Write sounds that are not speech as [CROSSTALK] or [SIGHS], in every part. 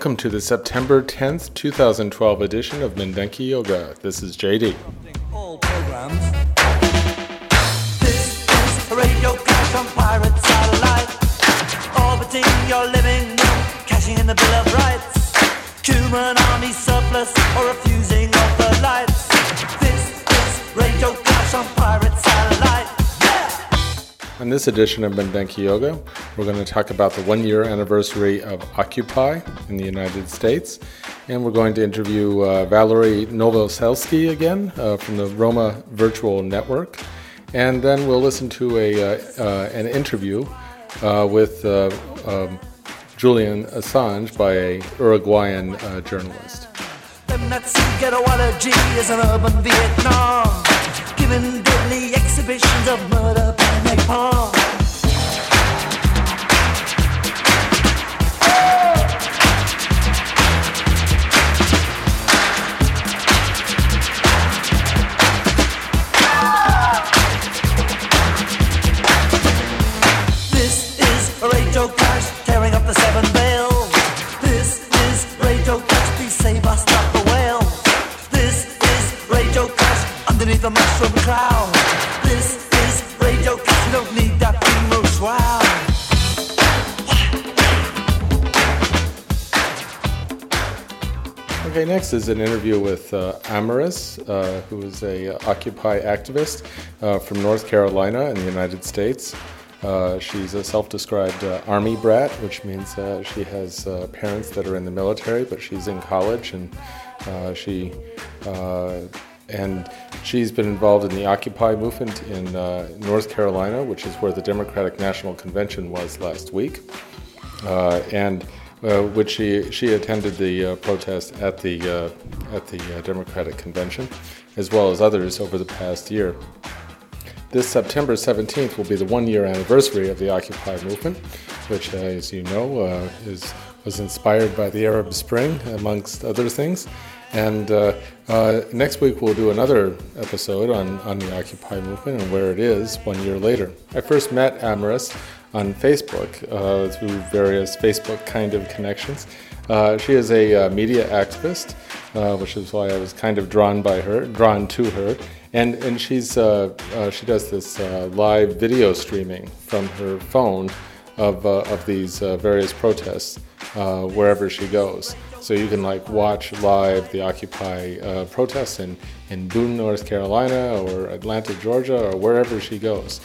Welcome to the September 10th, 2012 edition of Mindenki Joga. This is JD. All programs. This is Radio Clash on pirate satellite. Orbiting your living room, cashing in the Bill of Rights. Human army surplus or refusing of the lights. This is Radio Clash on pirate satellite. On this edition of Mindenki Joga, we're going to talk about the one year anniversary of Occupy in the United States. And we're going to interview uh, Valery Novoselsky again uh, from the Roma Virtual Network. And then we'll listen to a, uh, uh an interview uh, with uh, um, Julian Assange by a Uruguayan journalist. Is an uh. Next is an interview with uh, Amaris, uh, who is a uh, Occupy activist uh, from North Carolina in the United States. Uh, she's a self-described uh, army brat, which means she has parents that are in the military, but she's in college and she and she's been involved in the Occupy movement in North Carolina, which is where the Democratic National Convention was last week, and uh, which she she attended the uh, protest at the uh, at the uh, Democratic Convention, as well as others over the past year. This September 17th will be the one-year anniversary of the Occupy movement, which, uh, as you know, uh, is was inspired by the Arab Spring, amongst other things. And next week we'll do another episode on, on the Occupy movement and where it is one year later. I first met Amaris on Facebook uh, through various Facebook kind of connections. Uh, she is a uh, media activist, uh, which is why I was kind of drawn by her, drawn to her. And and she's uh, uh, she does this live video streaming from her phone of of these various protests wherever she goes. So you can like watch live the Occupy protests in in Boone, North Carolina, or Atlanta, Georgia, or wherever she goes.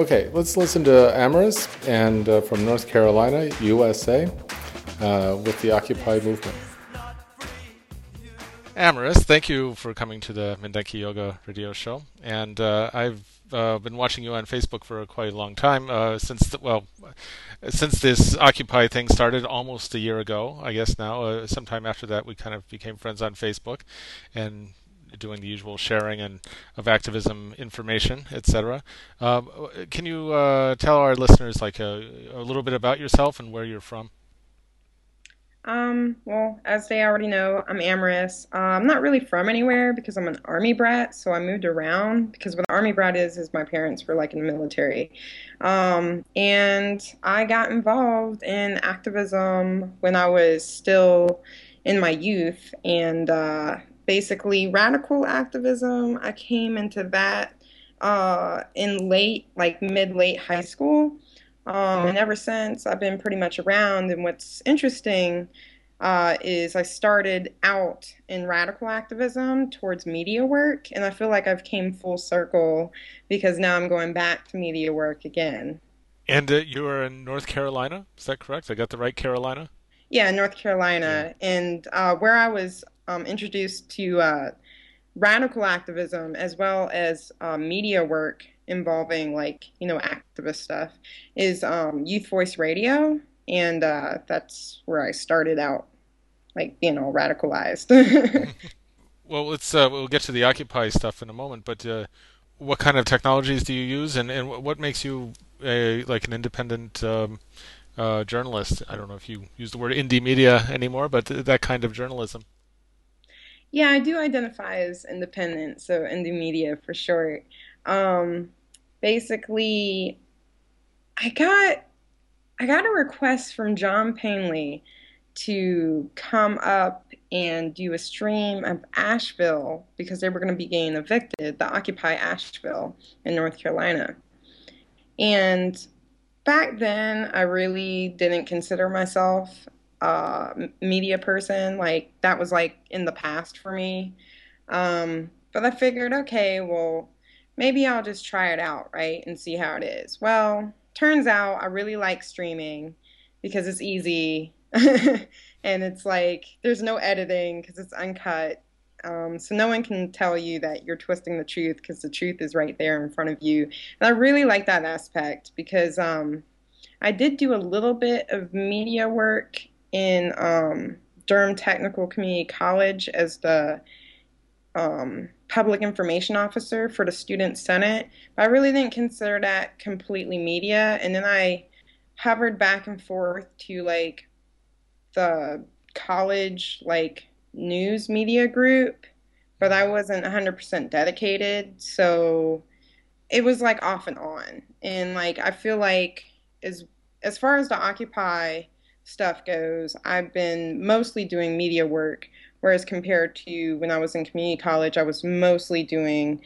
Okay, let's listen to Amaris and uh, from North Carolina, USA, uh, with the Occupy movement. Amaris, thank you for coming to the Mindenki Joga radio show. And uh, I've uh, been watching you on Facebook for quite a long time uh, since the, well since this Occupy thing started almost a year ago, I guess now. Uh, sometime after that, we kind of became friends on Facebook, and doing the usual sharing and of activism information, etc. Uh, can you uh, tell our listeners like a, a, little bit about yourself and where you're from? Um, well, as they already know, I'm Amaris. Uh, I'm not really from anywhere because I'm an army brat, so I moved around because what an army brat is is my parents were like in the military. Um, and I got involved in activism when I was still in my youth, and uh, basically radical activism. I came into that uh, in late, like mid late high school. Um, and ever since, I've been pretty much around. And what's interesting uh, is I started out in radical activism towards media work, and I feel like I've came full circle because now I'm going back to media work again. And uh, you are in North Carolina, is that correct? I got the right Carolina? Yeah, North Yeah. Carolina, and uh, where I was um, introduced to uh, radical activism as well as uh, media work involving like you know activist stuff is um, Youth Voice Radio, and uh, that's where I started out like you know radicalized. [LAUGHS] Well, let's uh, we'll get to the Occupy stuff in a moment, but uh, what kind of technologies do you use, and, and what makes you a like an independent um, uh, journalist? I don't know if you use the word indie media anymore, but th- that kind of journalism. Yeah, I do identify as independent, so indie media for short. Um, basically, I got I got a request from John Painley to come up and do a stream of Asheville because they were going to be getting evicted, the Occupy Asheville in North Carolina. And back then, I really didn't consider myself a media person. Like, that was like in the past for me. Um, but I figured, okay, well, maybe I'll just try it out, right, and see how it is. Well, turns out I really like streaming because it's easy [LAUGHS] and it's like there's no editing because it's uncut. Um, so no one can tell you that you're twisting the truth because the truth is right there in front of you. And I really like that aspect because um, I did do a little bit of media work in um, Durham Technical Community College as the um, public information officer for the Student Senate, but I really didn't consider that completely media. And then I hovered back and forth to like the college like news media group, but I wasn't 100% dedicated. So it was like off and on. And like I feel like as as far as the Occupy stuff goes, I've been mostly doing media work, whereas compared to when I was in community college, I was mostly doing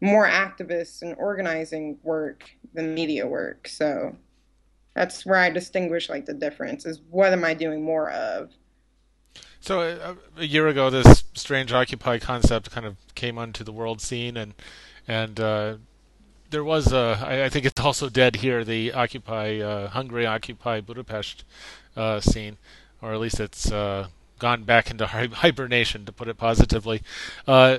more activist and organizing work than media work. So that's where I distinguish like the difference is what am I doing more of? So uh, a year ago, this strange Occupy concept kind of came onto the world scene, and and uh, there was a, I, I think it's also dead here, the Occupy uh, Hungary, Occupy Budapest uh, scene, or at least it's uh, gone back into [LAUGHS] hibernation, to put it positively. Uh,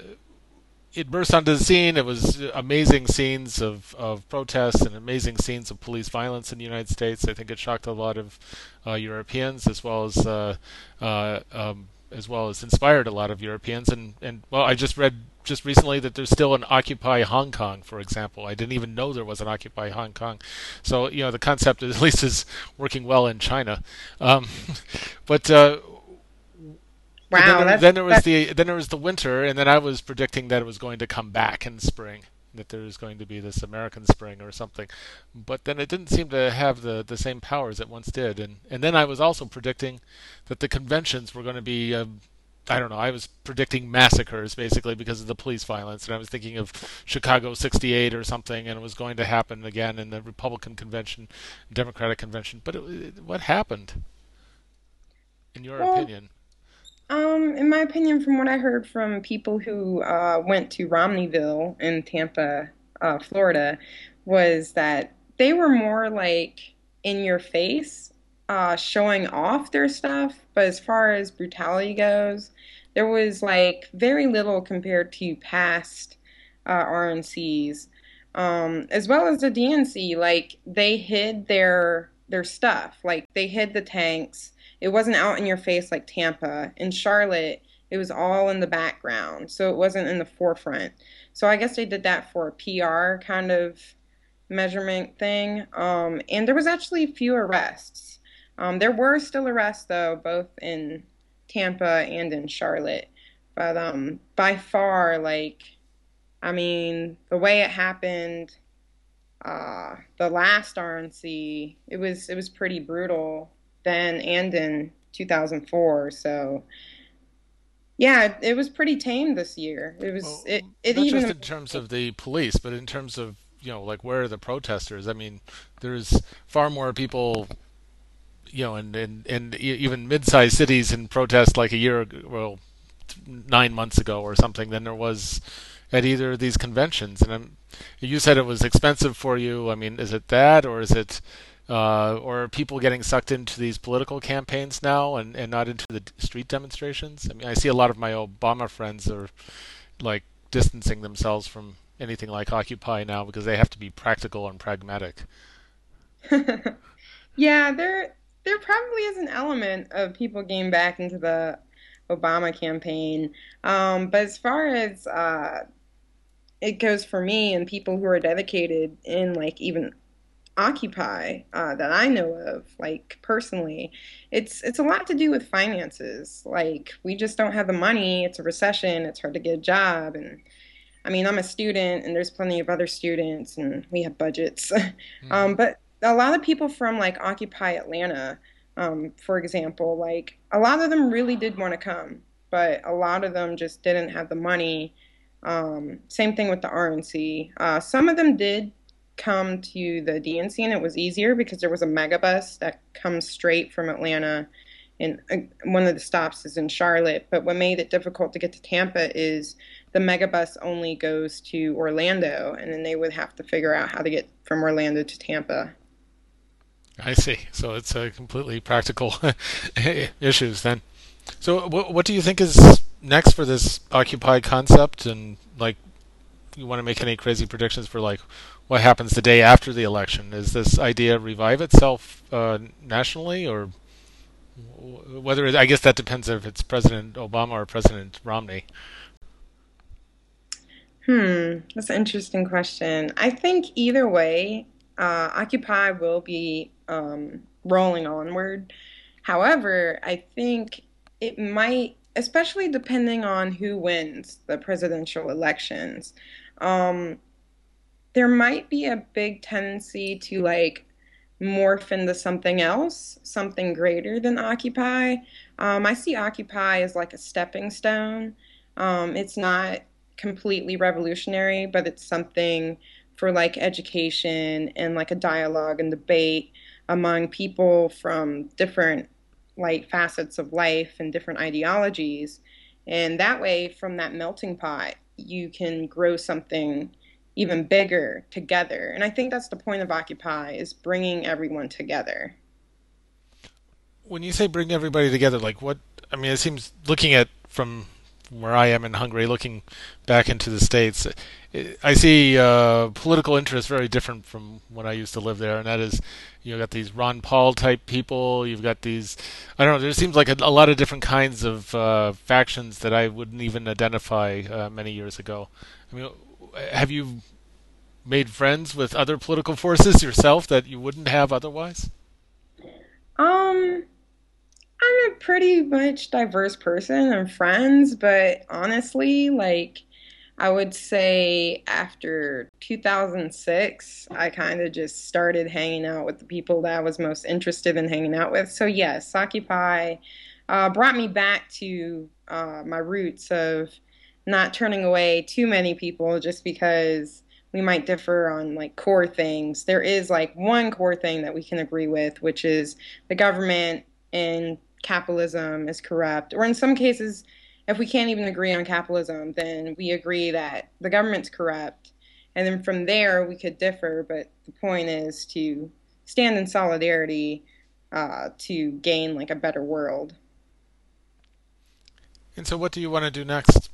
it burst onto the scene. It was amazing scenes of, of protests and amazing scenes of police violence in the United States. I think it shocked a lot of uh, Europeans as well as uh, uh, um, as well as inspired a lot of Europeans. And, and well, I just read just recently that there's still an Occupy Hong Kong, for example. I didn't even know there was an Occupy Hong Kong. So you know the concept [LAUGHS] at least is working well in China. Um, [LAUGHS] but uh, then Wow, there, then there was the then there was the winter, and then I was predicting that it was going to come back in spring, that there was going to be this American spring or something, but then it didn't seem to have the, the same powers it once did, and and then I was also predicting that the conventions were going to be. Um, I don't know. I was predicting massacres basically because of the police violence, and I was thinking of Chicago '68 or something, and it was going to happen again in the Republican convention, Democratic convention. But it, it, what happened, in your well, opinion? um in my opinion from what I heard from people who uh went to Romneyville in Tampa, uh Florida, was that they were more like in your face uh showing off their stuff, but as far as brutality goes, there was like very little compared to past uh RNCs. Um as well as the DNC, like they hid their their stuff. Like they hid the tanks It wasn't out in your face like Tampa. and Charlotte, it was all in the background, so it wasn't in the forefront. So I guess they did that for a PR kind of measurement thing. Um, and there was actually few arrests. Um, there were still arrests though, both in Tampa and in Charlotte. But um, by far, like, I mean, the way it happened, uh, the last RNC, it was it was pretty brutal then and in 2004. So yeah, it, it was pretty tame this year. It was Well, it it not just in terms of the police, but in terms of you know, like where are the protesters? I mean, there's far more people, you know, in, in e- even mid-sized cities in protest like a year, ago, well, nine months ago or something, than there was at either of these conventions. And I'm, you said it was expensive for you. I mean, is it that, or is it uh, or are people getting sucked into these political campaigns now and, and not into the street demonstrations? I mean, I see a lot of my Obama friends are like distancing themselves from anything like Occupy now because they have to be practical and pragmatic. [LAUGHS] Yeah, there there probably is an element of people getting back into the Obama campaign. Um, but as far as uh, it goes for me and people who are dedicated in like even Occupy uh, that I know of, like personally, it's it's a lot to do with finances. Like we just don't have the money. It's a recession. It's hard to get a job, and I mean I'm a student, and there's plenty of other students, and we have budgets. [LAUGHS] Mm. um, but a lot of people from like Occupy Atlanta, um, for example, like a lot of them really did want to come, but a lot of them just didn't have the money. Um, same thing with the RNC. Uh, some of them did come to the DNC, and it was easier because there was a megabus that comes straight from Atlanta, and uh, one of the stops is in Charlotte. But what made it difficult to get to Tampa is the megabus only goes to Orlando, and then they would have to figure out how to get from Orlando to Tampa. I see. So it's a completely practical [LAUGHS] issues then. So what what do you think is next for this Occupy concept and like you want to make any crazy predictions for like what happens the day after the election? Is this idea revive itself uh, nationally or whether it, I guess that depends if it's President Obama or President Romney. Hmm, that's an interesting question. I think either way, uh, Occupy will be um, rolling onward. However, I think it might, especially depending on who wins the presidential elections, um, there might be a big tendency to like morph into something else, something greater than Occupy. Um, I see Occupy as like a stepping stone. Um, it's not completely revolutionary, but it's something for like education and like a dialogue and debate among people from different like facets of life and different ideologies. And that way, from that melting pot, you can grow something even bigger together. And I think that's the point of Occupy is bringing everyone together. When you say bring everybody together, like what? I mean, it seems looking at from where I am in Hungary, looking back into the states, I see uh, political interests very different from when I used to live there, and that is, you've got these Ron Paul type people. You've got these, I don't know. There seems like a, a lot of different kinds of uh, factions that I wouldn't even identify uh, many years ago. I mean, have you made friends with other political forces yourself that you wouldn't have otherwise? Um, I'm a pretty much diverse person and friends, but honestly, like I would say after 2006, I kind of just started hanging out with the people that I was most interested in hanging out with. So yes, Occupy uh, brought me back to uh, my roots of not turning away too many people just because we might differ on like core things. There is like one core thing that we can agree with, which is the government and capitalism is corrupt, or in some cases, if we can't even agree on capitalism, then we agree that the government's corrupt. And then from there, we could differ, but the point is to stand in solidarity uh, to gain like a better world. And so, what do you want to do next?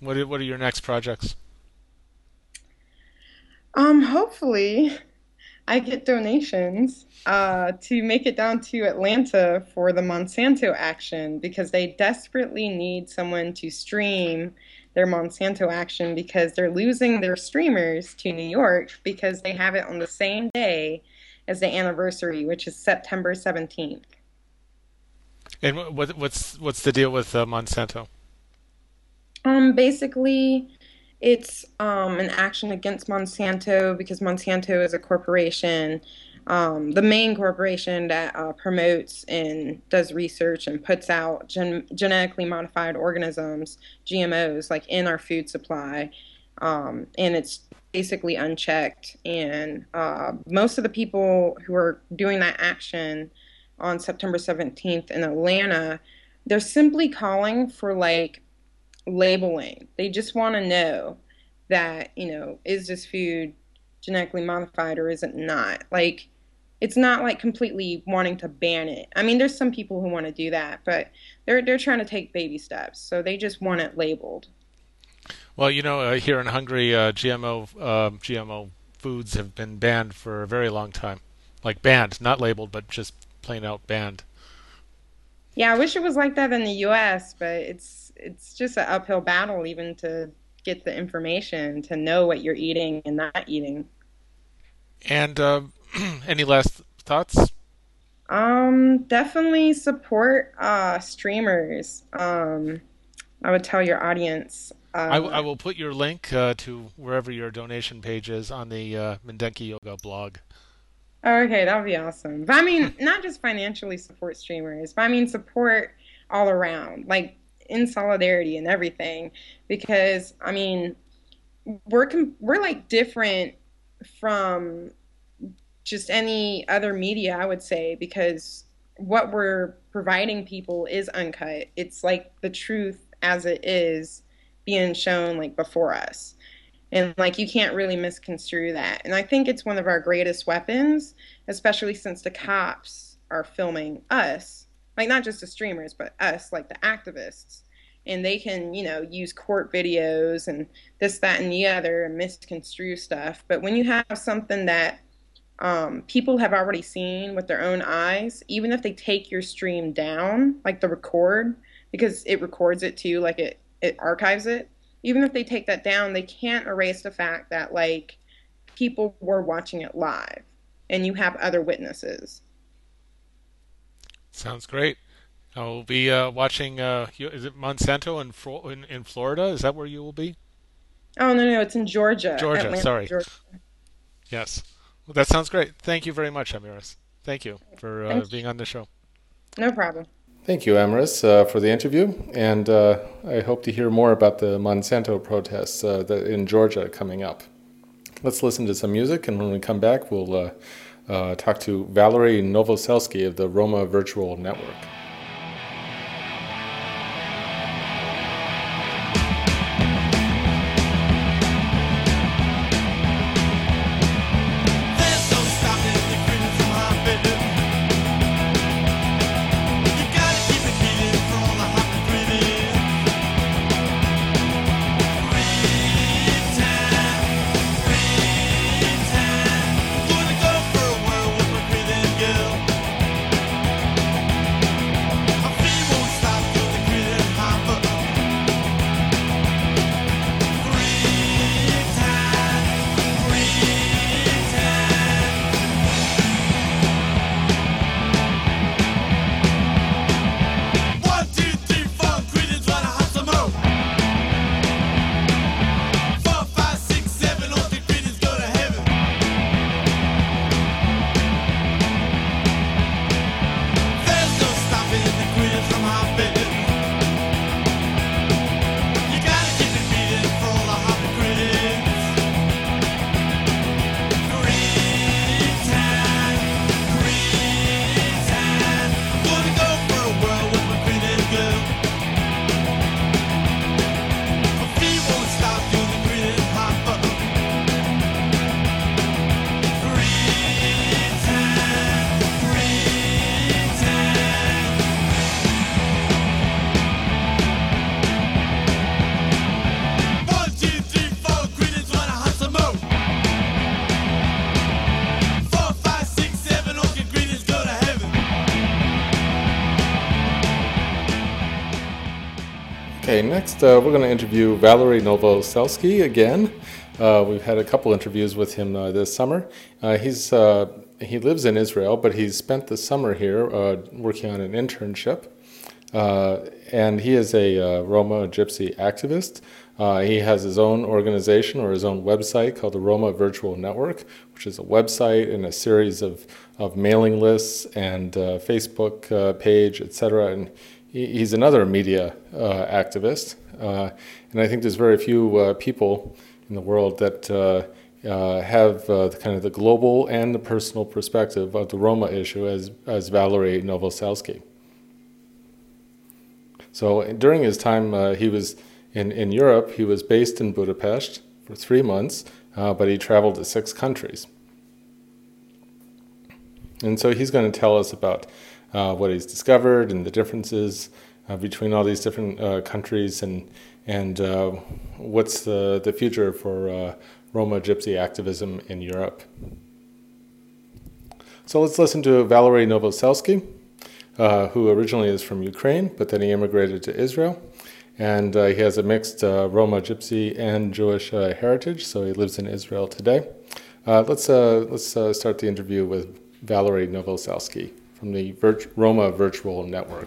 What are, what are your next projects? Um, hopefully, I get donations uh, to make it down to Atlanta for the Monsanto action because they desperately need someone to stream their Monsanto action because they're losing their streamers to New York because they have it on the same day as the anniversary, which is September 17th. And what, what's what's the deal with uh, Monsanto? Um, basically, it's um, an action against Monsanto because Monsanto is a corporation, um, the main corporation that uh, promotes and does research and puts out gen- genetically modified organisms, GMOs, like in our food supply. Um, and it's basically unchecked. And uh, most of the people who are doing that action on September 17th in Atlanta, they're simply calling for like labeling. They just want to know that, you know, is this food genetically modified or is it not? Like, it's not like completely wanting to ban it. I mean, there's some people who want to do that, but they're they're trying to take baby steps. So they just want it labeled. Well, you know, uh, here in Hungary, uh, GMO um, GMO foods have been banned for a very long time. Like banned, not labeled, but just plain out banned. Yeah, I wish it was like that in the U.S., but it's it's just an uphill battle even to get the information to know what you're eating and not eating. And uh, [CLEARS THROAT] any last thoughts? Um, definitely support uh, streamers. Um, I would tell your audience. Uh, I, w- I will put your link uh, to wherever your donation page is on the uh, Mindenki Joga blog. Okay, that would be awesome. But I mean, not just financially support streamers, but I mean support all around, like in solidarity and everything. Because I mean, we're com- we're like different from just any other media, I would say, because what we're providing people is uncut. It's like the truth as it is being shown like before us. And like you can't really misconstrue that. And I think it's one of our greatest weapons, especially since the cops are filming us. Like not just the streamers, but us, like the activists. And they can, you know, use court videos and this, that, and the other and misconstrue stuff. But when you have something that um, people have already seen with their own eyes, even if they take your stream down, like the record, because it records it too, like it, it archives it. Even if they take that down, they can't erase the fact that like people were watching it live and you have other witnesses. Sounds great. I will be uh, watching. Uh, is it Monsanto in, in, in Florida? Is that where you will be? Oh no, no, it's in Georgia. Georgia, Atlanta, sorry. Georgia. Yes. Well, that sounds great. Thank you very much, Amaris. Thank you for uh, Thank being on the show. No problem. Thank you, Amaris, uh, for the interview, and uh, I hope to hear more about the Monsanto protests uh, that in Georgia coming up. Let's listen to some music, and when we come back, we'll uh, talk to Valery Novoselsky of the Roma Virtual Network. Okay, next uh, we're going to interview Valery Novoselsky again. Uh, we've had a couple interviews with him uh, this summer. Uh, he's uh, he lives in Israel, but he's spent the summer here uh, working on an internship. And he is a Roma Gypsy activist. He has his own organization or his own website called the Roma Virtual Network, which is a website and a series of, of mailing lists and Facebook page, etc. And he's another media uh, activist. Uh, and I think there's very few uh, people in the world that uh, have uh, the kind of the global and the personal perspective of the Roma issue as, as Valery Novoselsky. So during his time, uh, he was in, in Europe. He was based in Budapest for three months, but he traveled to six countries. And so he's going to tell us about uh, what he's discovered and the differences uh, between all these different uh, countries and, and uh, what's the, the future for uh, Roma Gypsy activism in Europe. So let's listen to Valery Novoselsky, uh, who originally is from Ukraine, but then he immigrated to Israel. And he has a mixed Roma, Gypsy, and Jewish heritage, so he lives in Israel today. Let's let's start the interview with Valery Novoselsky from the Virt- Roma Virtual Network.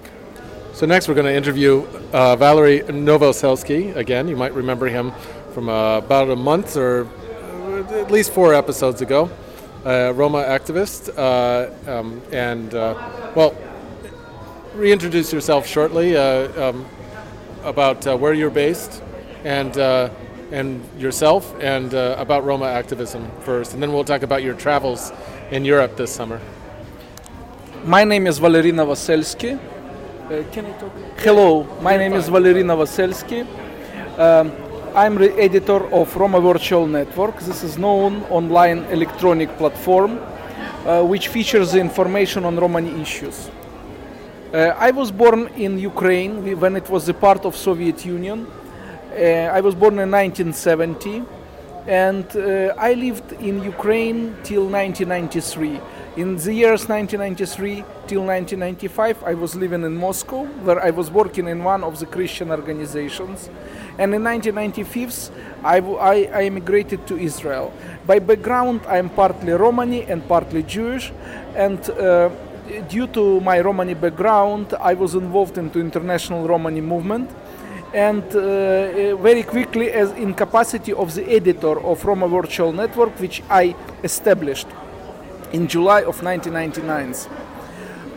So next, we're going to interview uh, Valery Novoselsky again. You might remember him from uh, about a month or uh, at least four episodes ago. Uh, Roma activist, uh, um, and uh, well, reintroduce yourself shortly um, about where you're based and and yourself and about Roma activism first, and then we'll talk about your travels in Europe this summer. My name is Valery Novoselsky. Uh, can I talk? Hello, my name is Valery Novoselsky. Um, I'm the editor of Roma Virtual Network. This is known online electronic platform uh, which features information on Romani issues. Uh, I was born in Ukraine when it was a part of Soviet Union. Uh, I was born in 1970 and uh, I lived in Ukraine till 1993. In the years 1993 till 1995, I was living in Moscow, where I was working in one of the Christian organizations. And in 1995, I, immigrated to Israel. By background, I am partly Romani and partly Jewish, and uh, due to my Romani background, I was involved into international Romani movement and uh, uh, very quickly as in capacity of the editor of Roma Virtual Network, which I established in July of 1999.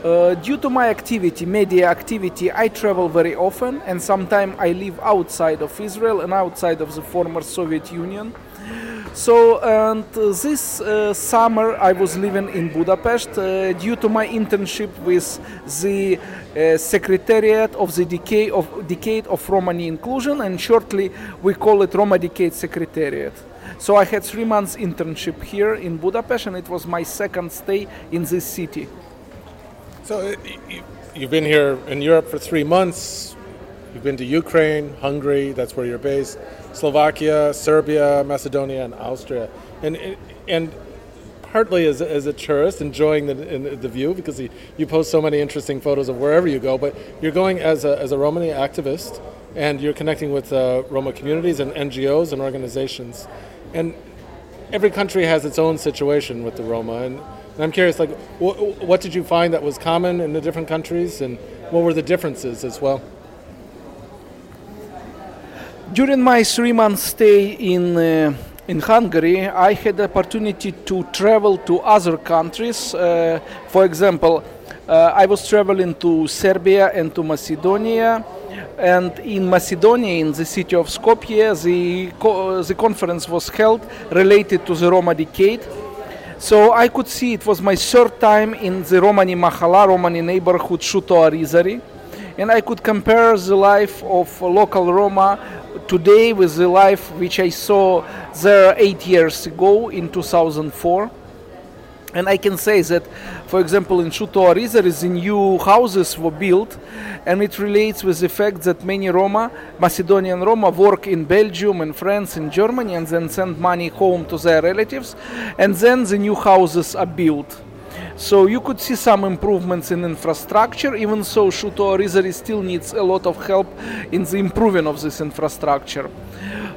Uh, due to my activity, media activity, I travel very often, and sometimes I live outside of Israel and outside of the former Soviet Union. So, and uh, this uh, summer I was living in Budapest uh, due to my internship with the uh, Secretariat of the Decade of, Decade of Romani Inclusion, and shortly we call it Roma Decade Secretariat. So I had three months internship here in Budapest, and it was my second stay in this city. So uh, you've been here in Europe for three months. You've been to Ukraine, Hungary, that's where you're based, Slovakia, Serbia, Macedonia, and Austria. And and partly as, as a tourist, enjoying the, the view because you, you post so many interesting photos of wherever you go, but you're going as a, as a Romani activist and you're connecting with uh, Roma communities and NGOs and organizations. And every country has its own situation with the Roma, and, and I'm curious, like, wh- what did you find that was common in the different countries, and what were the differences as well? During my three month stay in uh, in Hungary, I had the opportunity to travel to other countries. Uh, for example, uh, I was traveling to Serbia and to Macedonia. And in Macedonia, in the city of Skopje, the, co- the conference was held related to the Roma Decade. So I could see it was my third time in the Romani Mahala, Romani neighborhood Shuto Orizari. And I could compare the life of local Roma today with the life which I saw there eight years ago in 2004. And I can say that, for example, in Shuto Orizari, the new houses were built, and it relates with the fact that many Roma, Macedonian Roma, work in Belgium and France and Germany, and then send money home to their relatives, and then the new houses are built. So you could see some improvements in infrastructure, even so Shuto Orizari still needs a lot of help in the improving of this infrastructure.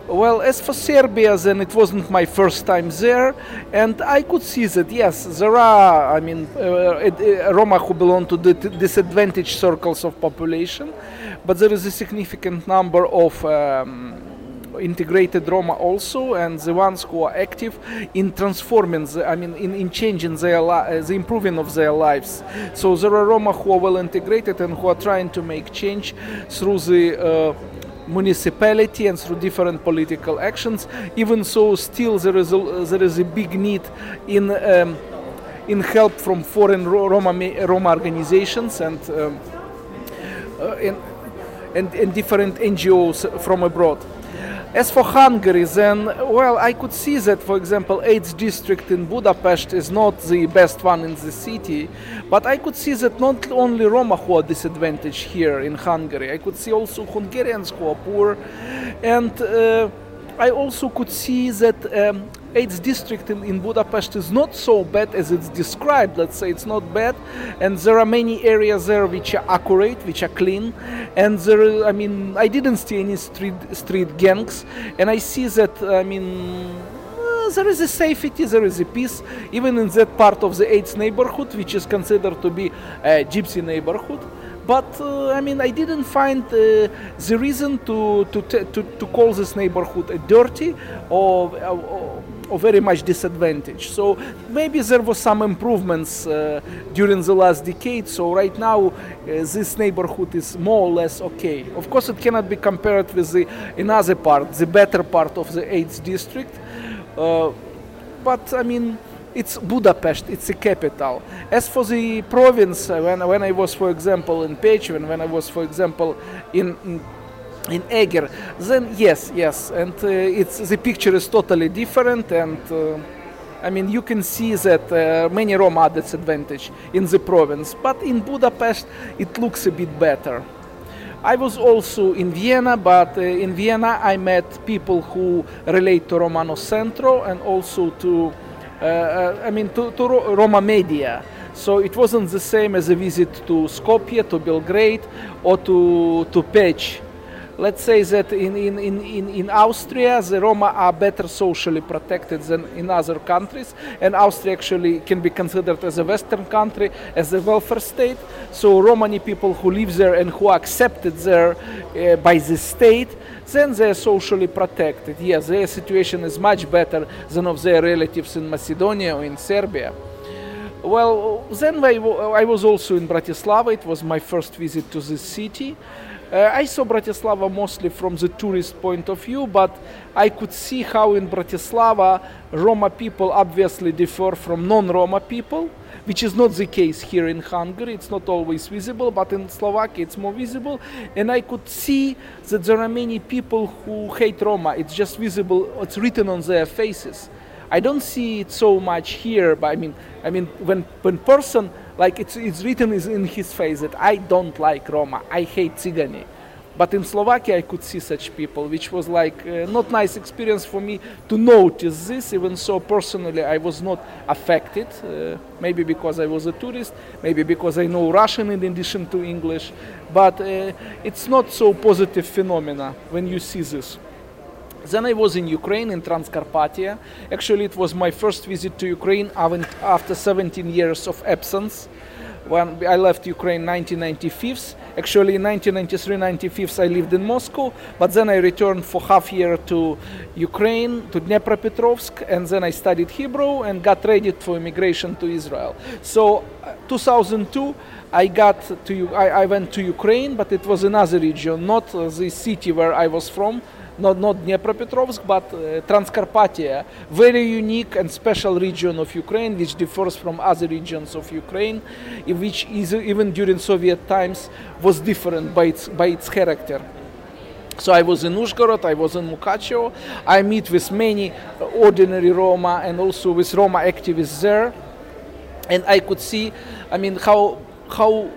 Well, as for Serbia, then it wasn't my first time there, and I could see that yes, there are, I mean, uh, uh, Roma who belong to the disadvantaged circles of population, but there is a significant number of um, integrated Roma also, and the ones who are active in transforming, the, I mean, in, in changing their li- uh, the improving of their lives. So there are Roma who are well integrated and who are trying to make change through the uh, municipality and through different political actions. Even so, still there is a, there is a big need in. Um, in help from foreign Roma, Roma organizations and um, uh, and, and, and different NGOs from abroad. As for Hungary, then, well, I could see that, for example, 8th district in Budapest is not the best one in the city, but I could see that not only Roma who are disadvantaged here in Hungary, I could see also Hungarians who are poor, and uh, I also could see that um, 8th district in, in Budapest is not so bad as it's described. Let's say it's not bad, and there are many areas there which are accurate, which are clean, and there. I mean, I didn't see any street street gangs, and I see that. I mean. uh, There is a safety, there is a peace, even in that part of the 8th neighborhood, which is considered to be a gypsy neighborhood. But uh, I mean, I didn't find uh, the reason to to, to to call this neighborhood a dirty or, or, or very much disadvantaged. So maybe there was some improvements uh, during the last decade. So right now, uh, this neighborhood is more or less okay. Of course, it cannot be compared with the another part, the better part of the 8th district. Uh, but I mean, it's Budapest, it's the capital. As for the province, when, when I was, for example, in and when I was, for example, in, in in Eger, then yes, yes, and uh, it's the picture is totally different, and uh, I mean you can see that uh, many Roma are disadvantaged in the province, but in Budapest it looks a bit better. I was also in Vienna, but uh, in Vienna I met people who relate to Romano Centro and also to, uh, uh, I mean, to, to Ro- Roma Media. So it wasn't the same as a visit to Skopje, to Belgrade, or to to Pécs. Let's say that in, in, in, in, Austria, the Roma are better socially protected than in other countries, and Austria actually can be considered as a Western country, as a welfare state. So Romani people who live there and who are accepted there uh, by the state, then they are socially protected. Yes, their situation is much better than of their relatives in Macedonia or in Serbia. Well, then I, I was also in Bratislava. It was my first visit to the city. Uh, I saw Bratislava mostly from the tourist point of view, but I could see how in Bratislava Roma people obviously differ from non-Roma people, which is not the case here in Hungary. It's not always visible, but in Slovakia it's more visible. And I could see that there are many people who hate Roma. It's just visible. It's written on their faces. I don't see it so much here, but I mean, I mean, when when person like it's it's written in his face that I don't like Roma, I hate Tsigani. But in Slovakia, I could see such people, which was like uh, not nice experience for me to notice this. Even so, personally, I was not affected. Uh, maybe because I was a tourist, maybe because I know Russian in addition to English. But uh, it's not so positive phenomena when you see this. Then I was in Ukraine, in Transcarpathia. Actually, it was my first visit to Ukraine after 17 years of absence. When I left Ukraine 1995. Actually, in 1993-95, I lived in Moscow, but then I returned for half year to Ukraine, to Dnepropetrovsk, and then I studied Hebrew and got ready for immigration to Israel. So, uh, 2002, I got to I, I went to Ukraine, but it was another region, not the city where I was from, not not Dnepropetrovsk, but uh, Transcarpathia, very unique and special region of Ukraine, which differs from other regions of Ukraine, in which is, even during Soviet times was different by its by its character. So I was in Uzhgorod, I was in Mukachevo. I meet with many ordinary Roma and also with Roma activists there, and I could see, I mean, how how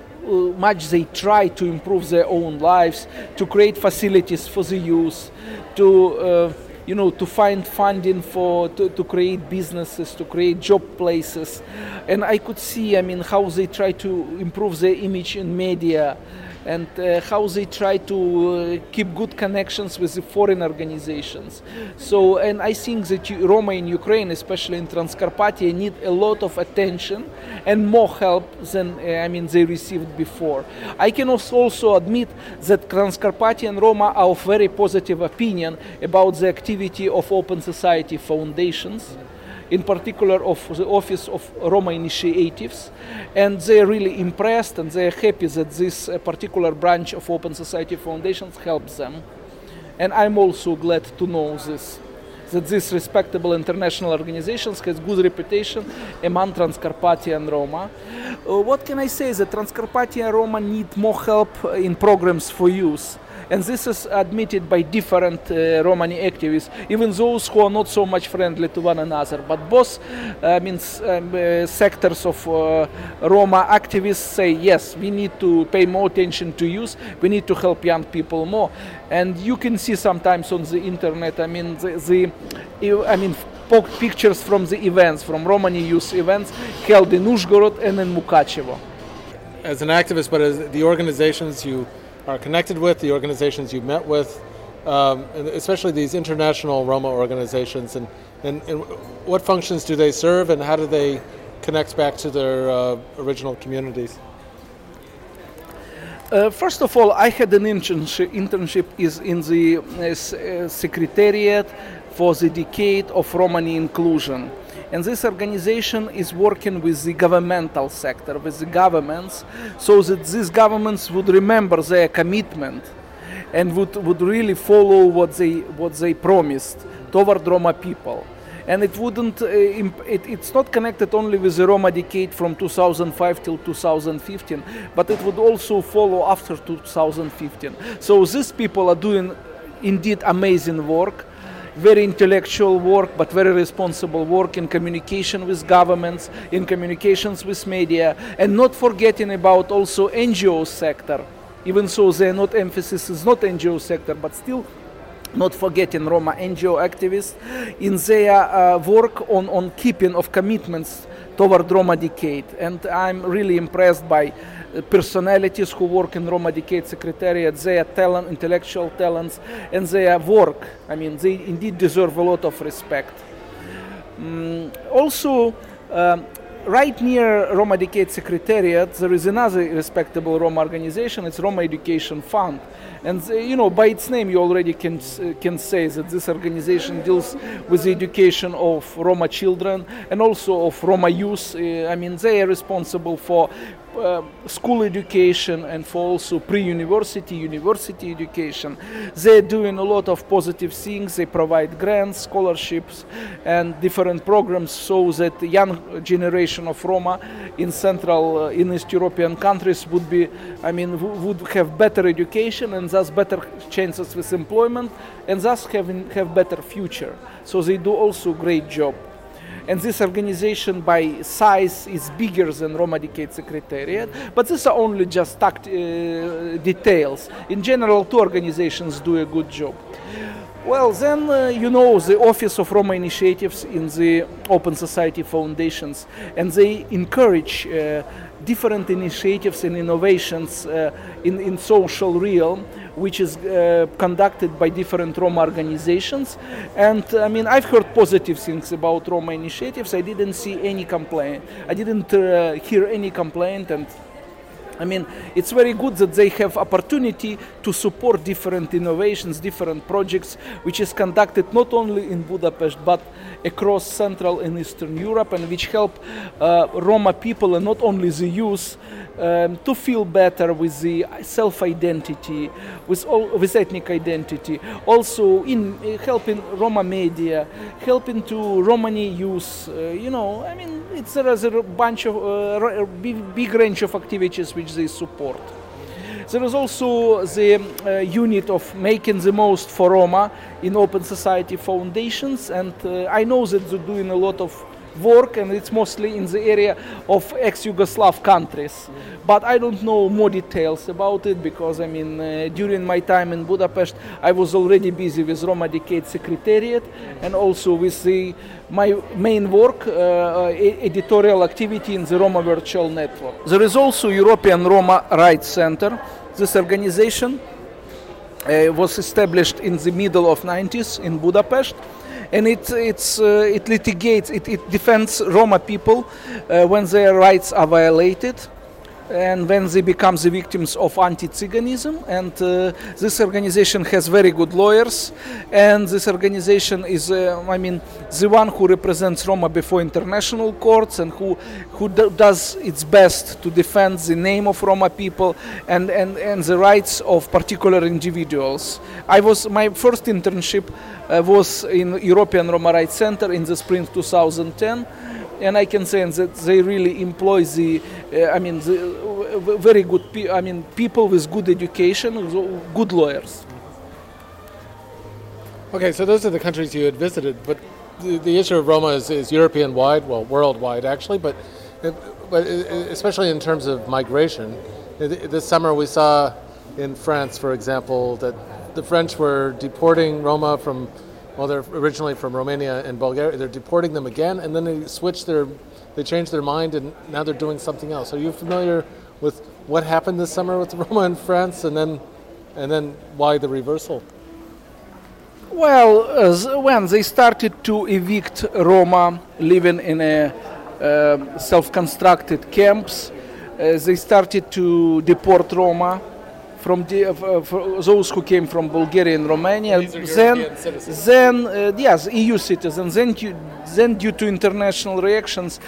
much they try to improve their own lives, to create facilities for the youth, to uh, you know to find funding for to, to create businesses, to create job places, and I could see, I mean, how they try to improve their image in media. And uh, how they try to uh, keep good connections with the foreign organizations. So, and I think that Roma in Ukraine, especially in Transcarpathia, need a lot of attention and more help than uh, I mean they received before. I can also also admit that Transcarpathian Roma are of very positive opinion about the activity of Open Society foundations in particular of the Office of Roma Initiatives, and they're really impressed and they're happy that this uh, particular branch of Open Society Foundations helps them. And I'm also glad to know this, that these respectable international organizations has good reputation among Transcarpathian Roma. Uh, what can I say? The Transcarpathian Roma need more help in programs for youth. And this is admitted by different uh, Romani activists, even those who are not so much friendly to one another. But both uh, means um, uh, sectors of uh, Roma activists say yes, we need to pay more attention to youth, we need to help young people more, and you can see sometimes on the internet. I mean, the, the I mean. Pictures from the events, from Romani youth events held in Uzhgorod and in Mukachevo. As an activist, but as the organizations you are connected with, the organizations you've met with, um, especially these international Roma organizations, and, and, and what functions do they serve, and how do they connect back to their uh, original communities? Uh, first of all, I had an internship, internship is in the uh, uh, Secretariat for the Decade of Romani Inclusion. And this organization is working with the governmental sector, with the governments, so that these governments would remember their commitment and would, would really follow what they, what they promised toward Roma people. And it wouldn't, uh, imp- it, it's not connected only with the Roma decade from 2005 till 2015, but it would also follow after 2015. So these people are doing indeed amazing work, very intellectual work, but very responsible work in communication with governments, in communications with media, and not forgetting about also NGO sector. Even so, their not emphasis is not NGO sector, but still not forgetting Roma NGO activists in their uh, work on, on keeping of commitments toward Roma Decade. And I'm really impressed by personalities who work in Roma Decade Secretariat, their talent, intellectual talents, and their work. I mean, they indeed deserve a lot of respect. Mm, also, um, right near Roma Decade Secretariat, there is another respectable Roma organization. It's Roma Education Fund, and you know by its name you already can can say that this organization deals with the education of Roma children and also of Roma youth. Uh, I mean, they are responsible for. Uh, school education and for also pre-university university education. They're doing a lot of positive things. They provide grants scholarships and different programs so that young generation of roma in central uh, in east european countries would be i mean would have better education and thus better chances with employment and thus having have better future. So they do also great job and this organization by size is bigger than Roma Decade Secretariat, but these are only just tact- uh, details. In general, two organizations do a good job. Well, then, uh, you know, the Office of Roma Initiatives in the Open Society Foundations, and they encourage uh, different initiatives and innovations uh, in, in social realm, which is uh, conducted by different Roma organizations. And I mean, I've heard positive things about Roma initiatives. I didn't see any complaint. I didn't uh, hear any complaint, and I mean, it's very good that they have opportunity to support different innovations, different projects, which is conducted not only in Budapest but across Central and Eastern Europe, and which help uh, Roma people and not only the youth um, to feel better with the self-identity, with all, with ethnic identity. Also, in uh, helping Roma media, helping to Romani youth. Uh, you know, I mean, it's a rather bunch of uh, big, big range of activities which they support. There is also the uh, unit of making the most for Roma in Open Society Foundations, and uh, I know that they're doing a lot of work, and it's mostly in the area of ex-Yugoslav countries. But I don't know more details about it because I mean, uh, during my time in Budapest, I was already busy with Roma Decade Secretariat and also with the my main work, uh, uh, editorial activity in the Roma Virtual Network. There is also European Roma Rights Center. This organization uh, was established in the middle of 90s in Budapest and it, it's, uh, it litigates, it, it defends Roma people uh, when their rights are violated and when they become the victims of anti-Tsiganism. And uh, this organization has very good lawyers, and this organization is, uh, I mean, the one who represents Roma before international courts and who who do, does its best to defend the name of Roma people and, and, and the rights of particular individuals. I was my first internship uh, was in European Roma Rights Center in the spring 2010 and I can say that they really employ the, uh, I mean, the, v- very good. Pe- I mean, people with good education, good lawyers. Okay, so those are the countries you had visited, but the, the issue of Roma is, is European wide, well, worldwide actually, but, uh, but uh, especially in terms of migration. This summer we saw in France, for example, that the French were deporting Roma from, well, they're originally from Romania and Bulgaria. They're deporting them again, and then they switched their, they changed their mind, and now they're doing something else. Are you familiar with what happened this summer with [LAUGHS] Roma in France, and then, and then why the reversal? Well, as when they started to evict Roma living in a um self-constructed camps, uh, they started to deport Roma from the, uh, for those who came from Bulgaria and Romania. Then, then uh, yes, EU citizens. Then, due- then due to international reactions,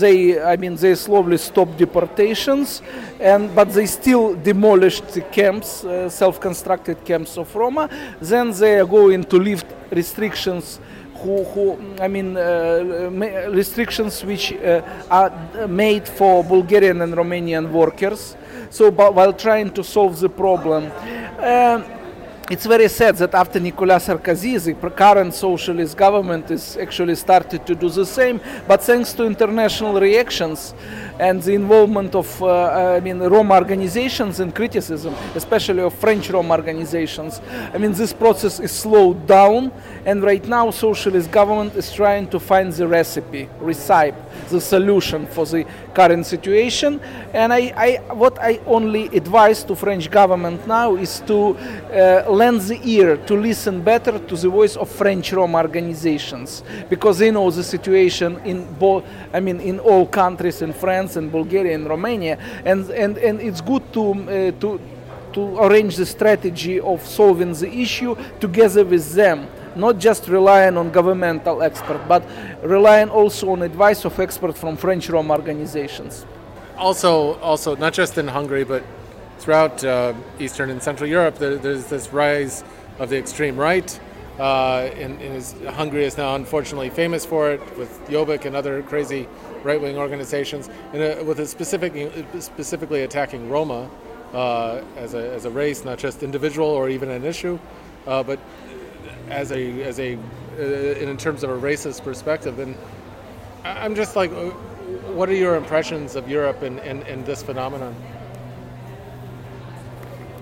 they, I mean, they slowly stopped deportations, and but they still demolished the camps, uh, self-constructed camps of Roma. Then they are going to lift restrictions. Who, who, I mean, uh, restrictions which uh, are made for Bulgarian and Romanian workers. So, but while trying to solve the problem, um, it's very sad that after Nicolas Sarkozy, the current socialist government is actually started to do the same. But thanks to international reactions and the involvement of, uh, I mean, Roma organizations and criticism, especially of French Roma organizations, I mean, this process is slowed down. And right now, socialist government is trying to find the recipe, recipe, the solution for the current situation. And I, I what I only advise to French government now is to uh, lend the ear to listen better to the voice of French Roma organizations because they know the situation in both. I mean, in all countries in France and Bulgaria and Romania, and and, and it's good to uh, to to arrange the strategy of solving the issue together with them not just relying on governmental expert but relying also on advice of experts from french roma organizations also, also not just in Hungary, but throughout uh, Eastern and Central Europe, there, there's this rise of the extreme right. Uh, and, and is, Hungary is now unfortunately famous for it, with Jobbik and other crazy right-wing organizations, and uh, with a specific, specifically attacking Roma uh, as, a, as a race, not just individual or even an issue, uh, but as a as a uh, in terms of a racist perspective. And I'm just like, uh, what are your impressions of Europe and, and, and this phenomenon?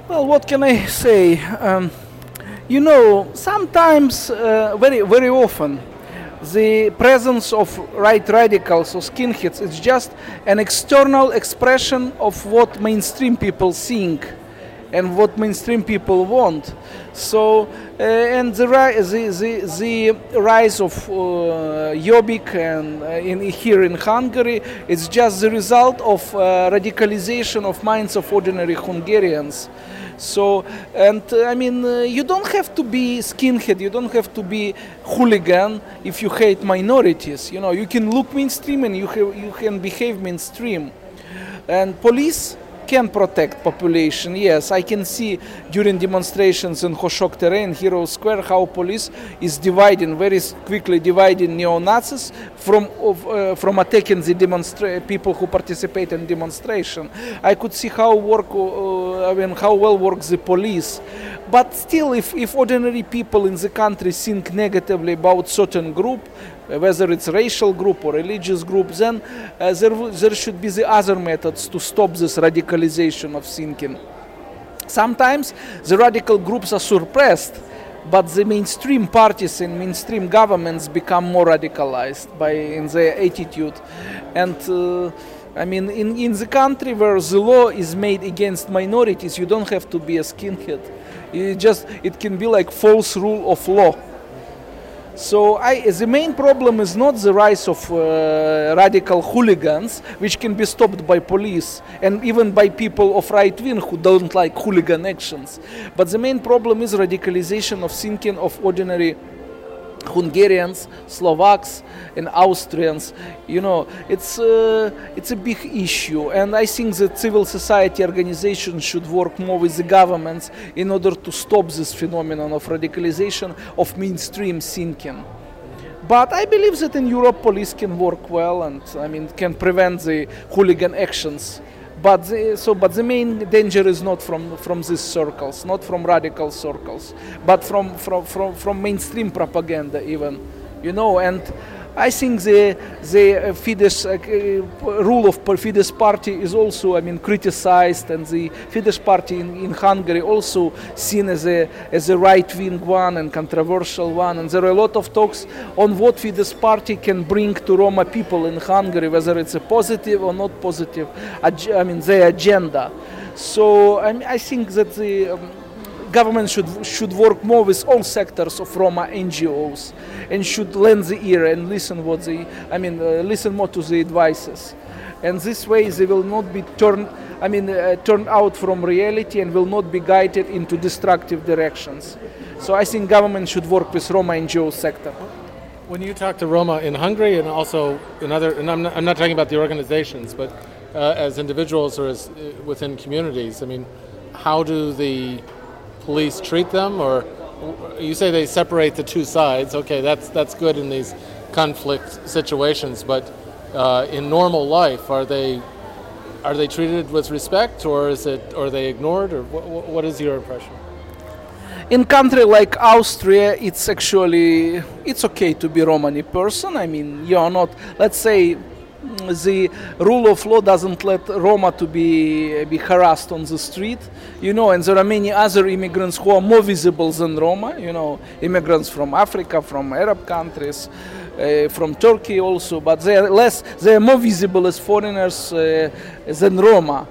Well, what can I say? Um, you know, sometimes, uh, very very often, the presence of right radicals or skinheads is just an external expression of what mainstream people think and what mainstream people want. So, uh, and the, the, the, the rise of uh, Jobbik and uh, in, here in Hungary is just the result of uh, radicalization of minds of ordinary Hungarians. So, and uh, I mean, uh, you don't have to be skinhead, you don't have to be hooligan if you hate minorities. You know, you can look mainstream and you, have, you can behave mainstream. And police can protect population. Yes, I can see during demonstrations in Hősök tere, Hero Square, how police is dividing very quickly dividing neo-Nazis from of, uh, from attacking the demonstra- people who participate in demonstration. I could see how work, uh, I mean, how well works the police. But still, if, if ordinary people in the country think negatively about certain group, uh, whether it's racial group or religious group, then uh, there, there should be the other methods to stop this radicalization of thinking. Sometimes the radical groups are suppressed, but the mainstream parties and mainstream governments become more radicalized by in their attitude. And uh, I mean, in, in the country where the law is made against minorities, you don't have to be a skinhead. You just it can be like false rule of law. So I, the main problem is not the rise of uh, radical hooligans, which can be stopped by police and even by people of right wing who don't like hooligan actions. But the main problem is radicalization of thinking of ordinary Hungarians, Slovaks, and Austrians. You know, it's uh, it's a big issue, and I think that civil society organizations should work more with the governments in order to stop this phenomenon of radicalization of mainstream thinking. But I believe that in Europe, police can work well, and I mean can prevent the hooligan actions But the, so, but the main danger is not from from these circles, not from radical circles, but from from from, from mainstream propaganda even, you know. And I think the the uh, Fidesz uh, uh, rule of Fidesz party is also, I mean, criticized, and the Fidesz party in, in Hungary also seen as a as a right-wing one and controversial one. And there are a lot of talks on what Fidesz party can bring to Roma people in Hungary, whether it's a positive or not positive. I mean, their agenda. So I, mean, I think that the um, government should should work more with all sectors of Roma NGOs and should lend the ear and listen what the I mean uh, listen more to the advices. And this way they will not be turned I mean uh, turned out from reality and will not be guided into destructive directions. So I think government should work with Roma NGO sector. When you talk to Roma in Hungary and also in other, and I'm not, I'm not talking about the organizations, but uh, as individuals or as uh, within communities, I mean, how do the police treat them? Or you say they separate the two sides. Okay, that's that's good in these conflict situations, but uh, in normal life, are they are they treated with respect, or is it, or are they ignored, or what, what is your impression? in country like Austria, it's actually it's okay to be Romani person. I mean, you are not. Let's say the rule of law doesn't let Roma to be be harassed on the street, you know. And there are many other immigrants who are more visible than Roma. You know, immigrants from Africa, from Arab countries. Uh, from Turkey also, but they are less, they are more visible as foreigners uh, than Roma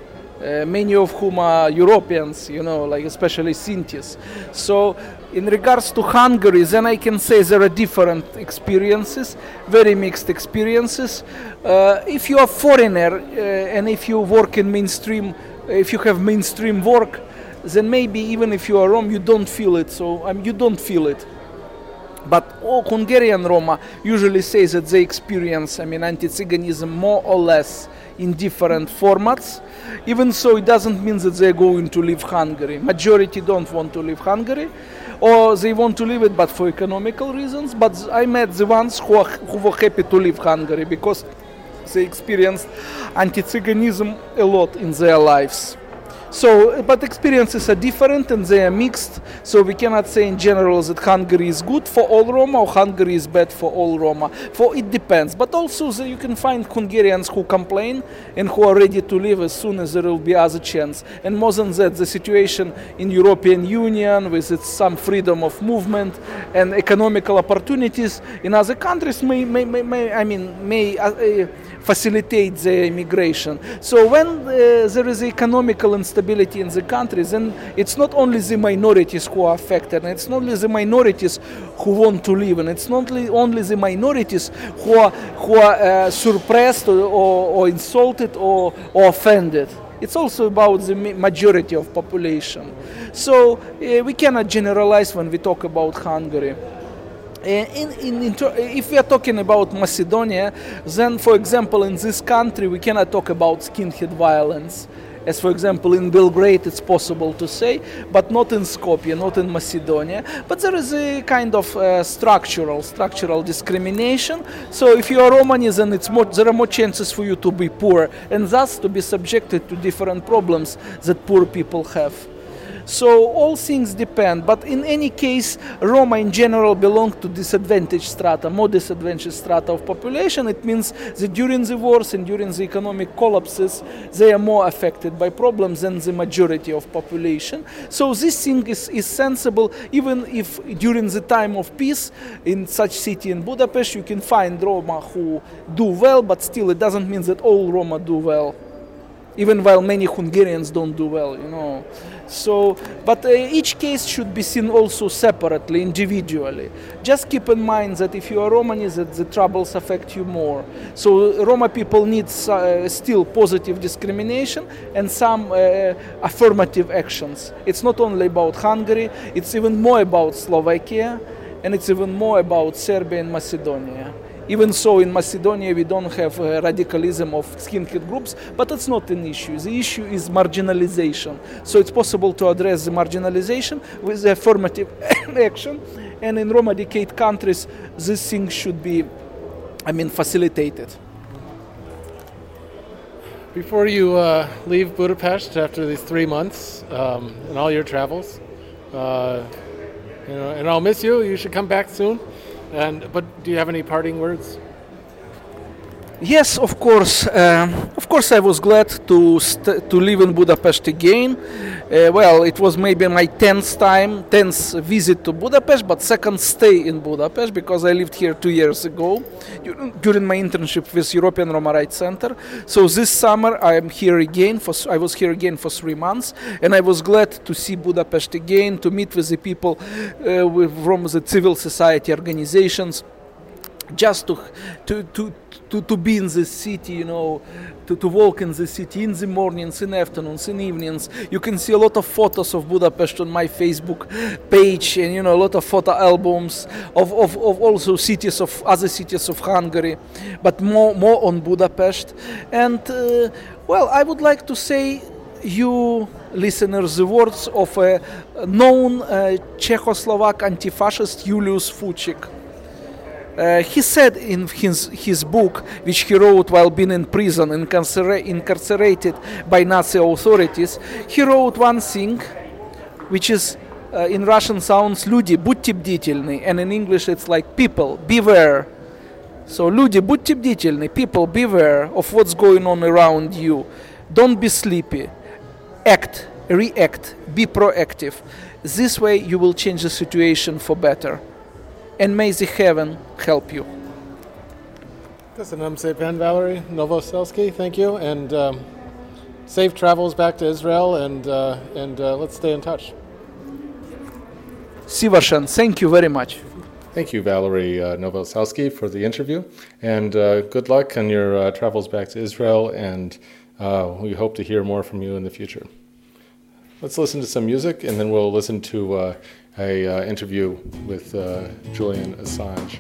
uh, many of whom are Europeans, you know, like especially Sintis. So, in regards to Hungary, then I can say there are different experiences, very mixed experiences. Uh, if you are foreigner uh, and if you work in mainstream, if you have mainstream work, then maybe even if you are Rom, you don't feel it. So um, you don't feel it. But all Hungarian Roma usually say that they experience, I mean, anti-Tsiganism more or less in different formats. Even so, it doesn't mean that they're going to leave Hungary. Majority don't want to leave Hungary, or they want to leave it, but for economical reasons. But I met the ones who, are, who were happy to leave Hungary because they experienced anti-Tsiganism a lot in their lives. So, but experiences are different and they are mixed. So we cannot say in general that Hungary is good for all Roma or Hungary is bad for all Roma. For it depends. But also you can find Hungarians who complain and who are ready to leave as soon as there will be other chance. And more than that, the situation in European Union with its some freedom of movement and economical opportunities in other countries may, may, may, may I mean, may uh, uh, facilitate the immigration. So when uh, there is economical instability in the country, then it's not only the minorities who are affected, and it's not only the minorities who want to live, and it's not only- the minorities who are who are uh, suppressed or, or, or insulted or, or offended. It's also about the majority of population. So uh, we cannot generalize when we talk about Hungary. Uh, in, in, in, if we are talking about Macedonia, then, for example, in this country, we cannot talk about skinhead violence. As, for example, in Belgrade, it's possible to say, but not in Skopje, not in Macedonia. But there is a kind of uh, structural, structural discrimination. So, if you are Romani, then it's more, there are more chances for you to be poor, and thus to be subjected to different problems that poor people have. So all things depend, but in any case, Roma in general belong to disadvantaged strata, more disadvantaged strata of population. It means that during the wars and during the economic collapses, they are more affected by problems than the majority of population. So this thing is, is sensible, even if during the time of peace in such city in Budapest, you can find Roma who do well, but still it doesn't mean that all Roma do well even while many Hungarians don't do well, you know. So, but uh, each case should be seen also separately, individually. Just keep in mind that if you are Romani, that the troubles affect you more. So, Roma people need uh, still positive discrimination and some uh, affirmative actions. It's not only about Hungary; it's even more about Slovakia, and it's even more about Serbia and Macedonia. Even so, in Macedonia, we don't have uh, radicalism of skinhead groups, but it's not an issue. The issue is marginalization. So it's possible to address the marginalization with affirmative [COUGHS] action, and in Roma decade countries, this thing should be, I mean, facilitated. Before you uh, leave Budapest after these three months um, and all your travels, uh, you know, and I'll miss you. You should come back soon. And but do you have any parting words? Yes, of course. Um, of course, I was glad to st- to live in Budapest again. Uh, well, it was maybe my tenth time, tenth visit to Budapest, but second stay in Budapest because I lived here two years ago during, my internship with European Roma Rights Center. So this summer I am here again. For I was here again for three months, and I was glad to see Budapest again, to meet with the people uh, with, from the civil society organizations just to to to to, to be in the city you know to, to walk in the city in the mornings in afternoons in evenings. You can see a lot of photos of budapest on my facebook page and you know a lot of photo albums of, of, of also cities of other cities of hungary but more more on budapest. And uh, well i would like to say you listeners the words of a known uh, czechoslovak anti-fascist julius fučík uh, he said in his, his book, which he wrote while being in prison, incarcera- incarcerated by Nazi authorities, he wrote one thing, which is uh, in Russian sounds "люди, будьте бдительны," and in English it's like "people, beware." So, люди, будьте бдительны, people, beware of what's going on around you. Don't be sleepy. Act, react, be proactive. This way, you will change the situation for better and may the heaven help you. Köszönöm szépen, Valery Novoselsky. Thank you, and um, safe travels back to Israel, and uh, and uh, let's stay in touch. Sivashan, thank you very much. Thank you, Valery uh, Novoselsky, for the interview, and uh, good luck on your uh, travels back to Israel. And uh, we hope to hear more from you in the future. Let's listen to some music, and then we'll listen to uh, a uh, interview with uh, Julian Assange.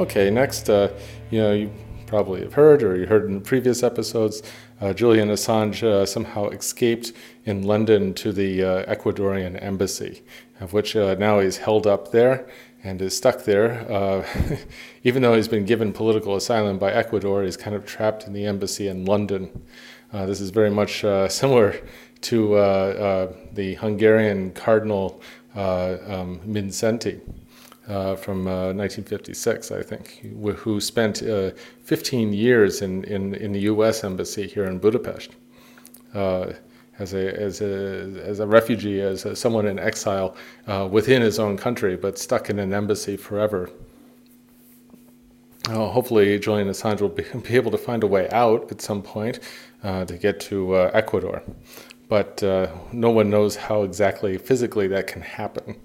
Okay, next, uh, you know, you probably have heard or you heard in previous episodes, uh, Julian Assange uh, somehow escaped in London to the uh, Ecuadorian embassy, of which uh, now he's held up there and is stuck there. Uh, [LAUGHS] even though he's been given political asylum by Ecuador, he's kind of trapped in the embassy in London. This is very much similar to the Hungarian Cardinal uh, um, Mindszenty uh, from uh, 1956, I think, who spent uh, 15 years in, in, in the U.S. Embassy here in Budapest. Uh, as a as a as a refugee, as a, someone in exile uh, within his own country, but stuck in an embassy forever. Uh, hopefully, Julian Assange will be, [LAUGHS] be, able to find a way out at some point to get to Ecuador, but no one knows how exactly physically that can happen.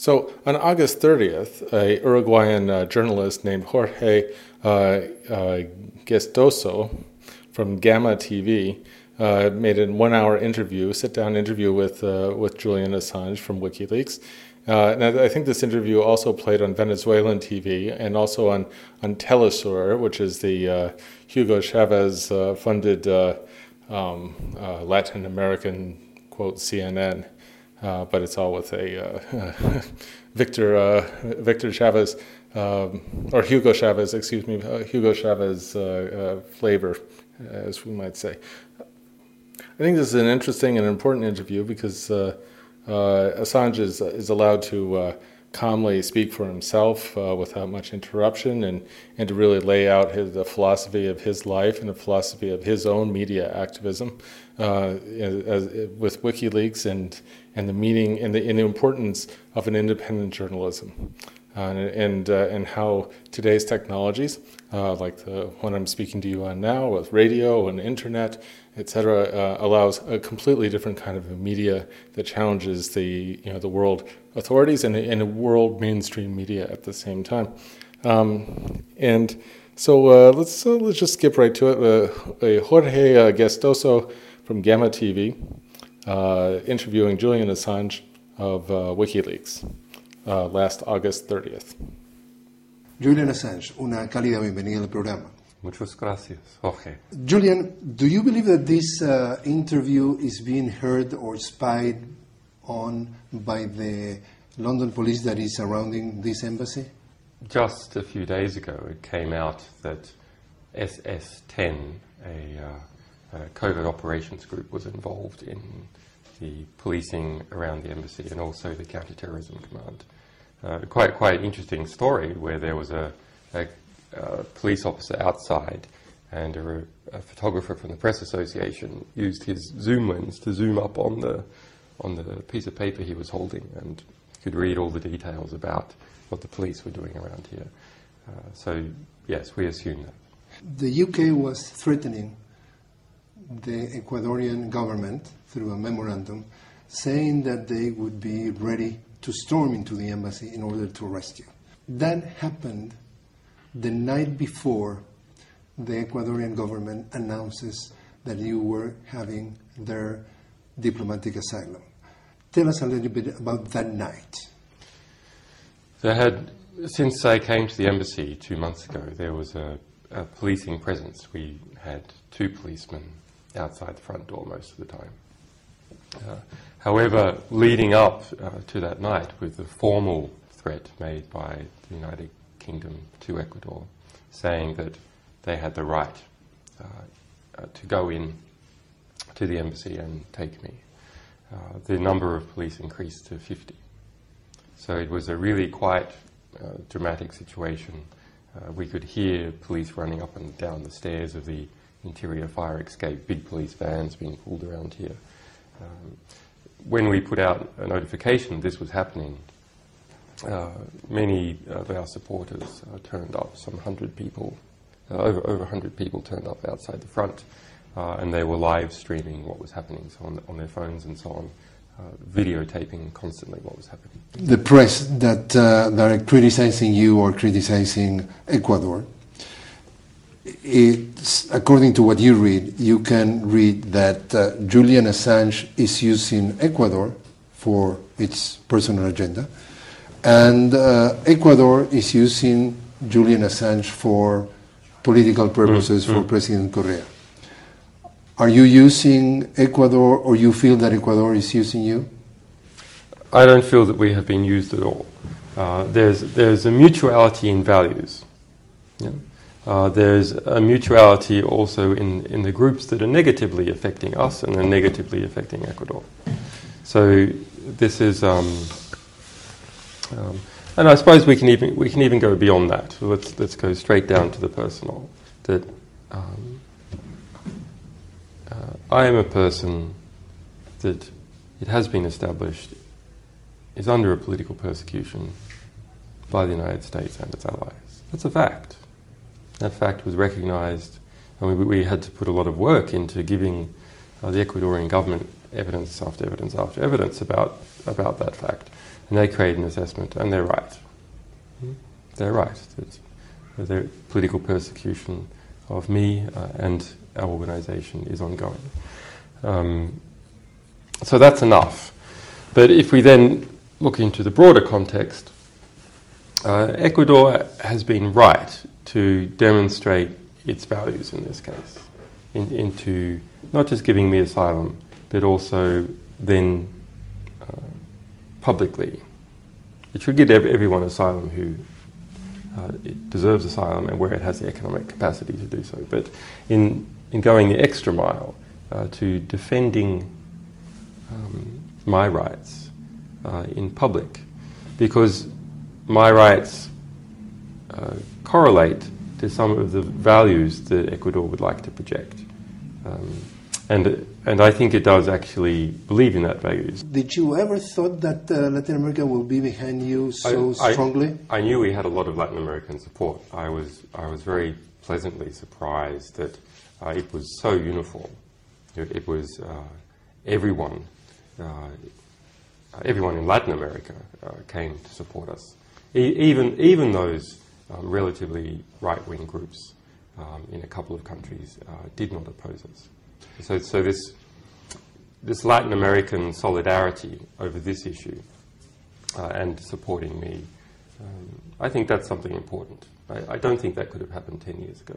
So, on August 30th, a Uruguayan uh, journalist named Jorge uh, Gestoso from Gamma TV uh, made a one-hour interview, sit-down interview with uh, with Julian Assange from WikiLeaks. Uh, and I, think this interview also played on Venezuelan TV and also on on Telesur, which is the uh, Hugo Chavez uh, funded uh, um, Latin American quote CNN. But it's all with a [LAUGHS] Victor Victor Chavez um, or Hugo Chavez, excuse me, Hugo Chavez flavor, as we might say. I think this is an interesting and important interview because uh, uh, Assange is, is allowed to uh, calmly speak for himself uh, without much interruption and, and to really lay out his, the philosophy of his life and the philosophy of his own media activism uh, as, with WikiLeaks and, and the meaning and the, and the importance of an independent journalism. Uh, and uh, and how today's technologies, uh, like the one I'm speaking to you on now, with radio and internet, etc., uh, allows a completely different kind of media that challenges the you know the world authorities and and the world mainstream media at the same time. Um, and so uh, let's uh, let's just skip right to it. Jorge Gestoso from Gamma TV interviewing Julian Assange of WikiLeaks. uh, last August 30th. Julian Assange, una cálida bienvenida al programa. Muchas gracias, Jorge. Julian, do you believe that this uh, interview is being heard or spied on by the London police that is surrounding this embassy? Just a few days ago, it came out that SS10, a, uh, a covert operations group, was involved in the policing around the embassy and also the counterterrorism command. Uh, quite quite interesting story where there was a, a, a police officer outside and a, a, photographer from the press association used his zoom lens to zoom up on the on the piece of paper he was holding and could read all the details about what the police were doing around here. Uh, so yes, we assume that. The UK was threatening the Ecuadorian government through a memorandum saying that they would be ready to storm into the embassy in order to arrest you. That happened the night before the Ecuadorian government announces that you were having their diplomatic asylum. Tell us a little bit about that night. There had, since I came to the embassy two months ago, there was a, a policing presence. We had two policemen outside the front door most of the time. Uh, however, leading up uh, to that night with the formal threat made by the United Kingdom to Ecuador, saying that they had the right uh, uh to go in to the embassy and take me, uh, the number of police increased to 50. So it was a really quite uh, dramatic situation. we could hear police running up and down the stairs of the interior fire escape, big police vans being pulled around here. Um, when we put out a notification this was happening, uh, many of our supporters uh, turned up, some hundred people, uh, over, over 100 people turned up outside the front, uh, and they were live streaming what was happening so on, on their phones and so on. Uh, videotaping constantly what was happening. The press that, uh, that are criticizing you or criticizing Ecuador it's, according to what you read, you can read that uh, Julian Assange is using Ecuador for its personal agenda, and uh, Ecuador is using Julian Assange for political purposes mm-hmm. for mm. President Correa. Are you using Ecuador, or you feel that Ecuador is using you? I don't feel that we have been used at all. Uh, there's, there's a mutuality in values. Yeah? Uh, there's a mutuality also in, in the groups that are negatively affecting us and are negatively affecting Ecuador. So this is, um, um, and I suppose we can even we can even go beyond that. let's let's go straight down to the personal. That um, uh, I am a person that it has been established is under a political persecution by the United States and its allies. That's a fact. That fact was recognized, and we, we had to put a lot of work into giving uh, the Ecuadorian government evidence after evidence after evidence about, about that fact. And they created an assessment, and they're right. Hmm? They're right. That the political persecution of me uh, and our organization is ongoing. Um, so that's enough. But if we then look into the broader context, uh, Ecuador has been right to demonstrate its values in this case, in, into not just giving me asylum, but also then uh, publicly. It should give everyone asylum who uh, deserves asylum and where it has the economic capacity to do so. But in, in going the extra mile uh, to defending um, my rights uh, in public, because my rights uh, correlate to some of the values that Ecuador would like to project. Um, and, and I think it does actually believe in that values. Did you ever thought that uh, Latin America will be behind you so I- I- strongly? I, knew we had a lot of Latin American support. I was, I was very pleasantly surprised that uh, it was so uniform. It, it was uh, everyone, uh, everyone in Latin America uh, came to support us. Even, even those um, relatively right-wing groups um, in a couple of countries uh, did not oppose us. So, so this, this Latin American solidarity over this issue uh, and supporting me. Um, I think that's something important. I, I don't think that could have happened 10 years ago.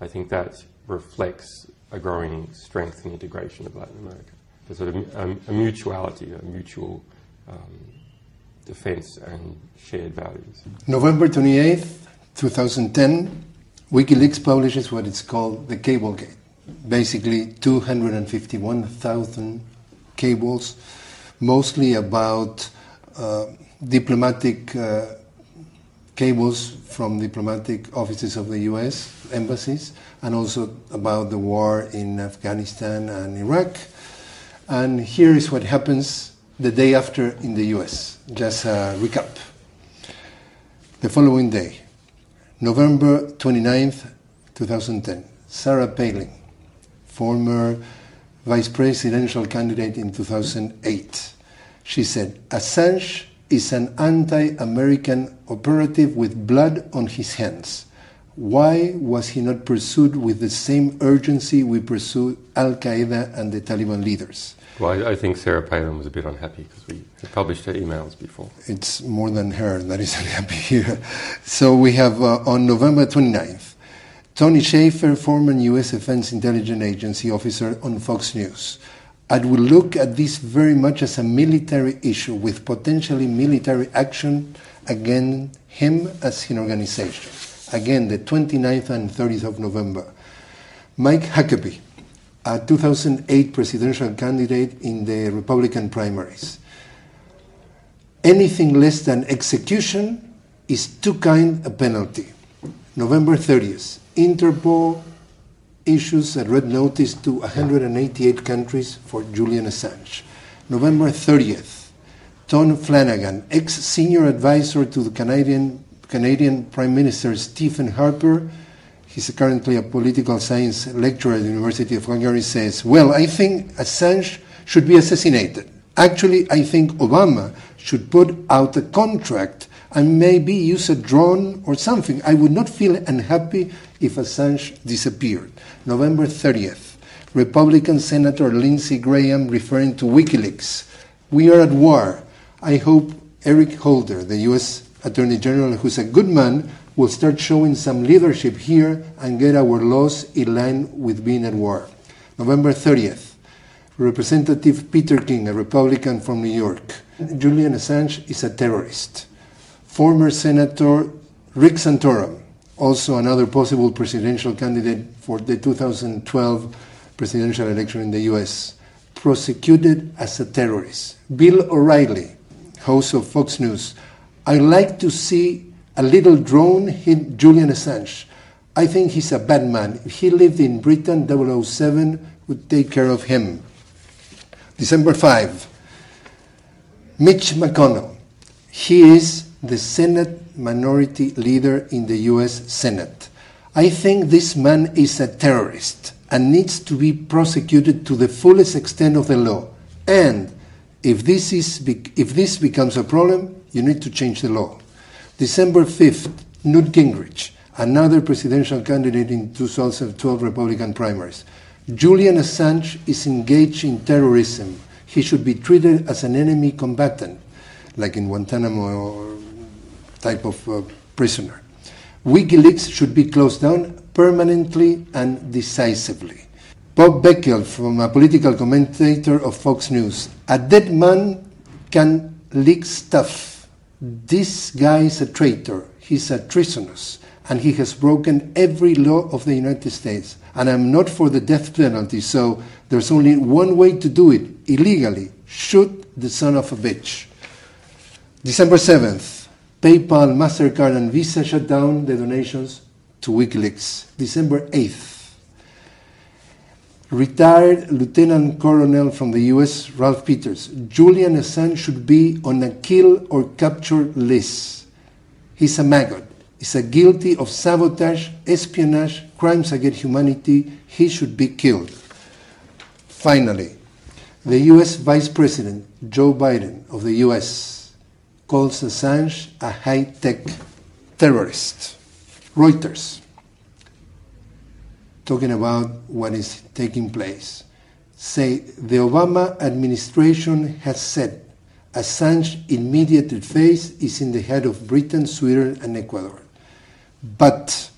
I think that reflects a growing strength and integration of Latin America. There's sort of um, a mutuality, a mutual um, defense and shared values. November 28th, 2010, WikiLeaks publishes what it's called the Cablegate. Basically, 251,000 cables, mostly about uh, diplomatic uh, cables from diplomatic offices of the US embassies, and also about the war in Afghanistan and Iraq. And here is what happens the day after in the US. Just a recap. The following day, November 29th, 2010, Sarah Palin, former vice presidential candidate in 2008, she said, Assange is an anti American operative with blood on his hands. Why was he not pursued with the same urgency we pursued Al Qaeda and the Taliban leaders? Well, I, think Sarah Palin was a bit unhappy because we published her emails before. It's more than her that is [LAUGHS] unhappy here. So we have uh, on November 29th, Tony Shaffer, former U.S. Defense Intelligence Agency officer on Fox News. I will look at this very much as a military issue with potentially military action against him as an organization. Again, the 29th and 30th of November. Mike Huckabee, a 2008 presidential candidate in the Republican primaries. Anything less than execution is too kind a penalty. November 30th, Interpol issues a red notice to 188 countries for Julian Assange. November 30th, Tom Flanagan, ex senior advisor to the Canadian, Canadian Prime Minister Stephen Harper, he's currently a political science lecturer at the University of Calgary, says, Well, I think Assange should be assassinated. Actually, I think Obama should put out a contract and maybe use a drone or something. I would not feel unhappy if Assange disappeared. November 30th, Republican Senator Lindsey Graham referring to WikiLeaks. We are at war. I hope Eric Holder, the US Attorney General, who's a good man, will start showing some leadership here and get our laws in line with being at war. November 30th, Representative Peter King, a Republican from New York. Julian Assange is a terrorist. Former Senator Rick Santorum, also another possible presidential candidate for the 2012 presidential election in the US, prosecuted as a terrorist. Bill O'Reilly, host of Fox News, I like to see a little drone hit Julian Assange. I think he's a bad man. If he lived in Britain, 007 would take care of him. December 5, Mitch McConnell. He is the Senate minority leader in the US Senate. I think this man is a terrorist and needs to be prosecuted to the fullest extent of the law. And if this, is, if this becomes a problem, you need to change the law. December 5th, Newt Gingrich, another presidential candidate in 2012 Republican primaries. Julian Assange is engaged in terrorism. He should be treated as an enemy combatant, like in Guantanamo or type of uh, prisoner. WikiLeaks should be closed down permanently and decisively. Bob Beckel, from a political commentator of Fox News, a dead man can leak stuff. This guy is a traitor. He's a treasonous, and he has broken every law of the United States. And I'm not for the death penalty, so there's only one way to do it illegally shoot the son of a bitch. December 7th, PayPal, MasterCard, and Visa shut down the donations to WikiLeaks. December 8th, retired Lieutenant Colonel from the US, Ralph Peters. Julian Assange should be on a kill or capture list. He's a maggot. He's a guilty of sabotage, espionage, crimes against humanity. He should be killed. Finally, the US Vice President, Joe Biden of the US, calls Assange a high tech terrorist. Reuters, talking about what is taking place, say the Obama administration has said Assange's immediate face is in the head of Britain, Sweden, and Ecuador. But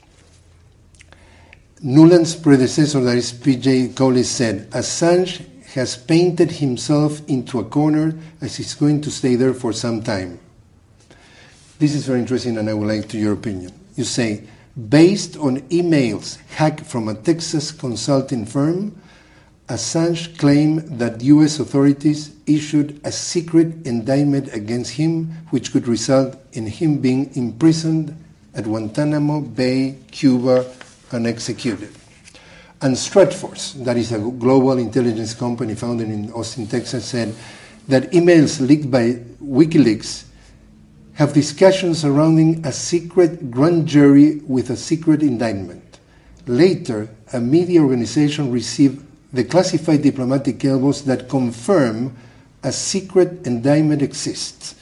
Nuland's predecessor, that is P.J. Crowley, said Assange has painted himself into a corner as he's going to stay there for some time. This is very interesting, and I would like to your opinion. You say, based on emails hacked from a Texas consulting firm, Assange claimed that US authorities issued a secret indictment against him, which could result in him being imprisoned at Guantanamo Bay, Cuba, and executed. And Stratfor's, that is a global intelligence company founded in Austin, Texas, said that emails leaked by WikiLeaks have discussions surrounding a secret grand jury with a secret indictment. Later, a media organization received the classified diplomatic cables that confirm a secret indictment exists.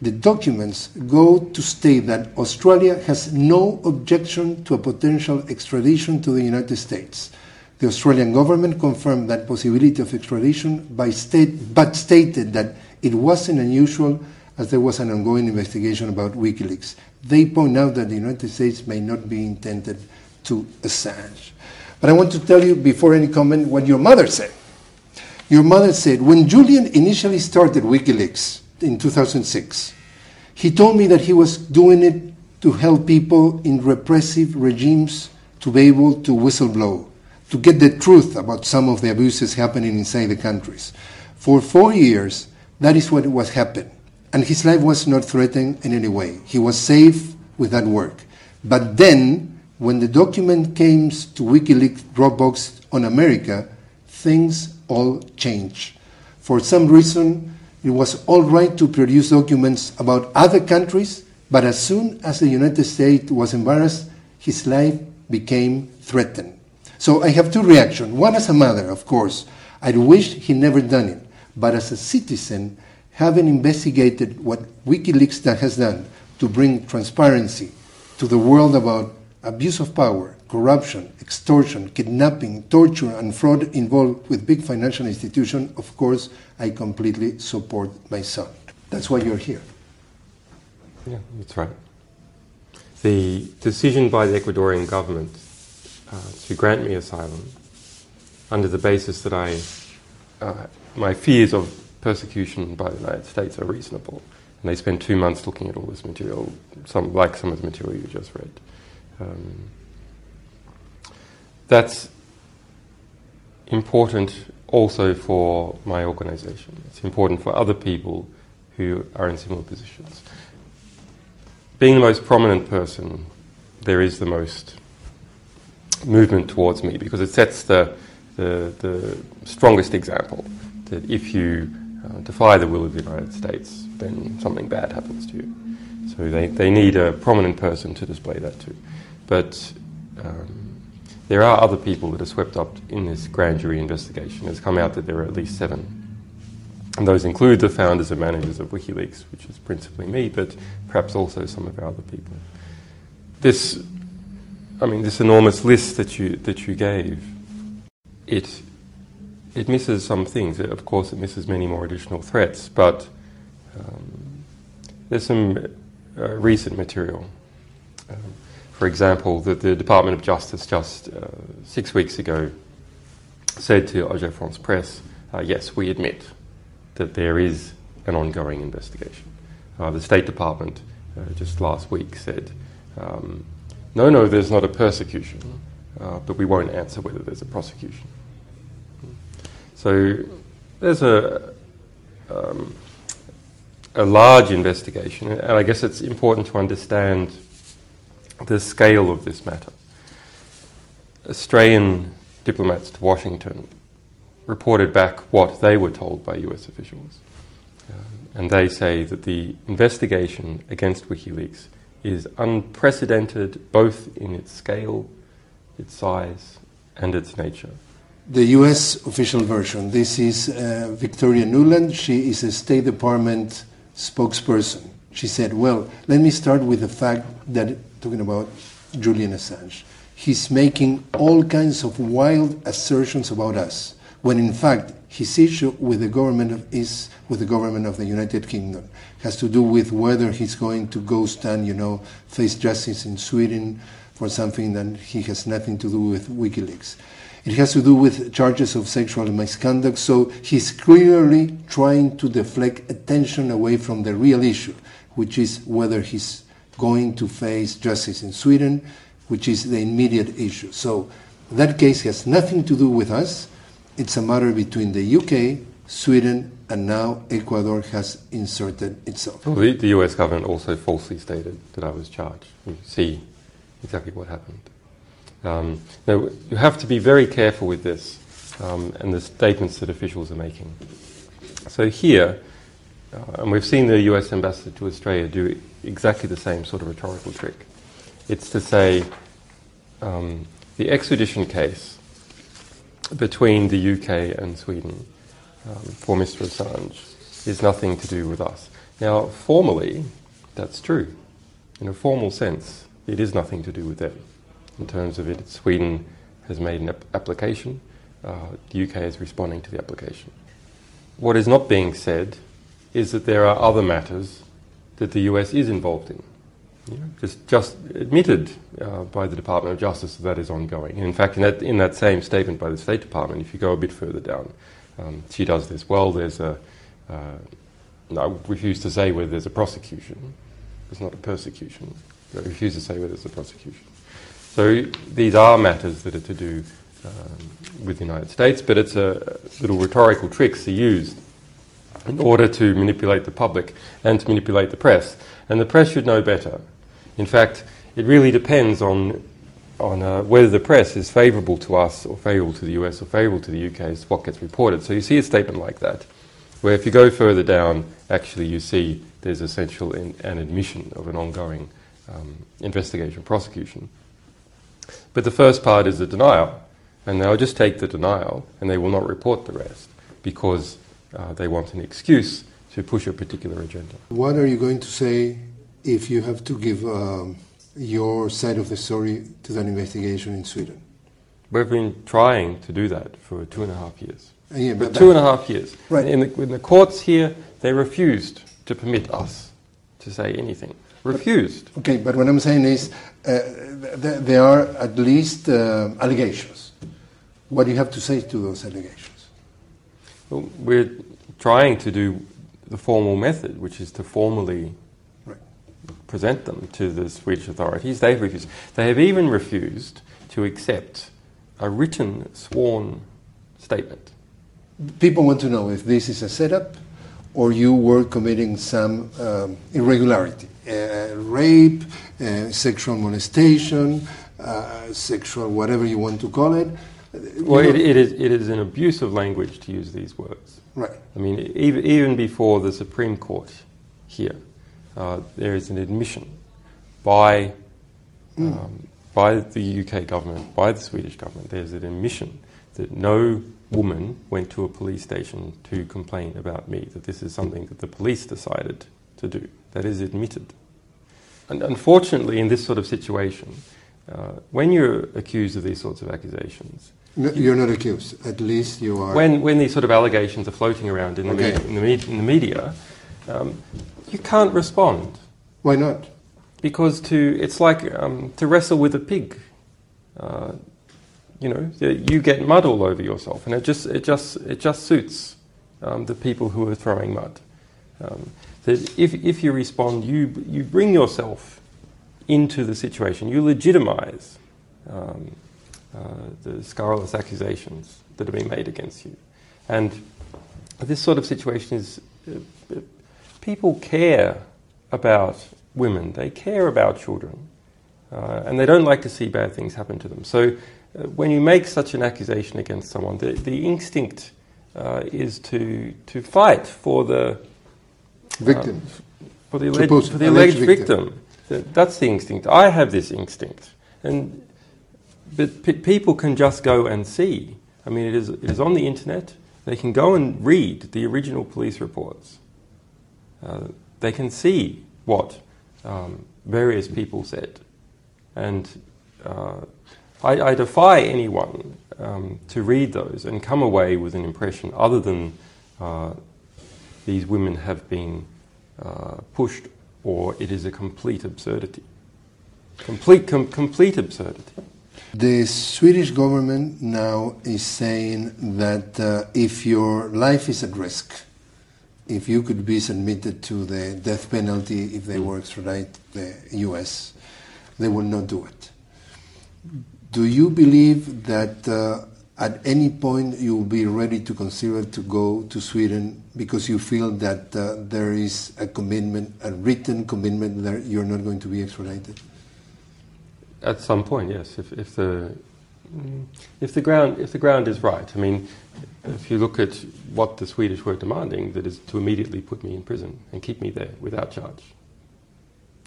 The documents go to state that Australia has no objection to a potential extradition to the United States. The Australian government confirmed that possibility of extradition by state, but stated that it wasn't unusual as there was an ongoing investigation about WikiLeaks. They point out that the United States may not be intended to Assange. But I want to tell you before any comment what your mother said. Your mother said, when Julian initially started WikiLeaks in 2006, he told me that he was doing it to help people in repressive regimes to be able to whistleblow, to get the truth about some of the abuses happening inside the countries. For four years, that is what was happening. And his life was not threatened in any way. He was safe with that work. But then, when the document came to WikiLeaks Dropbox on America, things all changed. For some reason, it was all right to produce documents about other countries, but as soon as the United States was embarrassed, his life became threatened. So I have two reactions. One as a mother, of course. I wish he never done it. But as a citizen, having investigated what WikiLeaks has done to bring transparency to the world about abuse of power, corruption, extortion, kidnapping, torture, and fraud involved with big financial institutions, of course, I completely support my son. That's why you're here. Yeah, that's right. The decision by the Ecuadorian government uh, to grant me asylum under the basis that I, uh, my fears of persecution by the United States are reasonable. And they spend two months looking at all this material, some, like some of the material you just read. Um, that's important also for my organization. It's important for other people who are in similar positions. Being the most prominent person, there is the most movement towards me because it sets the, the, the strongest example that if you defy the will of the United States, then something bad happens to you. So they, they need a prominent person to display that to. But um, there are other people that are swept up in this grand jury investigation. It's come out that there are at least seven. And those include the founders and managers of WikiLeaks, which is principally me, but perhaps also some of our other people. This, I mean, this enormous list that you, that you gave, it, it misses some things. Of course, it misses many more additional threats, but um, there's some uh, recent material. Um, for example, that the Department of Justice just uh, six weeks ago said to Agence France Presse, uh, yes, we admit that there is an ongoing investigation. Uh, the State Department uh, just last week said, um, no, no, there's not a persecution, uh, but we won't answer whether there's a prosecution. So there's a, um, a large investigation, and I guess it's important to understand the scale of this matter. Australian diplomats to Washington reported back what they were told by US officials. Um, and they say that the investigation against WikiLeaks is unprecedented both in its scale, its size, and its nature. The US official version. This is uh, Victoria Nuland. She is a State Department spokesperson. She said, Well, let me start with the fact that, talking about Julian Assange, he's making all kinds of wild assertions about us, when in fact his issue with the government of, is with the government of the United Kingdom. has to do with whether he's going to go stand, you know, face justice in Sweden for something that he has nothing to do with WikiLeaks. It has to do with charges of sexual misconduct, so he's clearly trying to deflect attention away from the real issue, which is whether he's going to face justice in Sweden, which is the immediate issue. So that case has nothing to do with us. It's a matter between the UK, Sweden, and now Ecuador has inserted itself. Well, the, the US government also falsely stated that I was charged. You see exactly what happened. Um, now, you have to be very careful with this um, and the statements that officials are making. So, here, uh, and we've seen the US ambassador to Australia do exactly the same sort of rhetorical trick. It's to say um, the extradition case between the UK and Sweden um, for Mr. Assange is nothing to do with us. Now, formally, that's true. In a formal sense, it is nothing to do with them. In terms of it, Sweden has made an ap- application, uh, the UK is responding to the application. What is not being said is that there are other matters that the US is involved in. Just, just admitted uh, by the Department of Justice that that is ongoing. And in fact, in that, in that same statement by the State Department, if you go a bit further down, um, she does this well. There's a, uh, I refuse to say whether there's a prosecution. There's not a persecution. I refuse to say whether there's a prosecution. So these are matters that are to do um, with the United States, but it's a little rhetorical tricks are used in order to manipulate the public and to manipulate the press. And the press should know better. In fact, it really depends on on uh, whether the press is favourable to us or favourable to the US or favourable to the UK is what gets reported. So you see a statement like that, where if you go further down, actually you see there's essential an admission of an ongoing um, investigation, prosecution. But the first part is the denial, and they'll just take the denial and they will not report the rest because uh, they want an excuse to push a particular agenda. What are you going to say if you have to give um, your side of the story to that investigation in Sweden? We've been trying to do that for two and a half years. Yeah, but two and a half years. Right. In the, in the courts here, they refused to permit us to say anything. Refused. Okay, but what I'm saying is th- there are at least uh, allegations. What do you have to say to those allegations? Well, we're trying to do the formal method, which is to formally Right. present them to the Swedish authorities. They've refused. They have even refused to accept a written, sworn statement. People want to know if this is a setup or you were committing some um, irregularity, uh, rape, uh, sexual molestation, uh, sexual whatever you want to call it. Well, it, it, is, it is an abuse of language to use these words. Right. I mean, even, even before the Supreme Court here, uh, there is an admission by, um, by the UK government, by the Swedish government, there's an admission that no woman went to a police station to complain about me, that this is something that the police decided to do. That is admitted. And unfortunately, in this sort of situation, uh, when you're accused of these sorts of accusations, No, you're not accused. At least you are. when, when these sort of allegations are floating around in the, Okay. the, me- in the media, um, you can't respond Why not? because to it's like um, to wrestle with a pig. Uh, you know, you get mud all over yourself, and it just it just it just suits um, the people who are throwing mud. That if if you respond, you you bring yourself into the situation. You legitimize um, uh, the scurrilous accusations that are being made against you, and this sort of situation is uh, uh, people care about women, they care about children, uh, and they don't like to see bad things happen to them. So, uh, when you make such an accusation against someone, the, the instinct uh, is to to fight for the Victim. for the alleged, Supposed- for the alleged alleged victim. victim. That's the instinct. I have this instinct, and but pe- people can just go and see. I mean, it is it is on the internet. They can go and read the original police reports. Uh, they can see what um, various people said, and uh, I, I defy anyone um, to read those and come away with an impression other than uh, these women have been uh, pushed, or it is a complete absurdity. Complete, com- complete absurdity. The Swedish government now is saying that uh, if your life is at risk, if you could be submitted to the death penalty if they were extradited the US, they will not do it. Do you believe that uh, at any point you will be ready to consider to go to Sweden because you feel that uh, there is a commitment, a written commitment that you're not going to be extradited? At some point, yes. If, if the mm, if the ground if the ground is right, I mean, if you look at what the Swedish were demanding, that is to immediately put me in prison and keep me there without charge.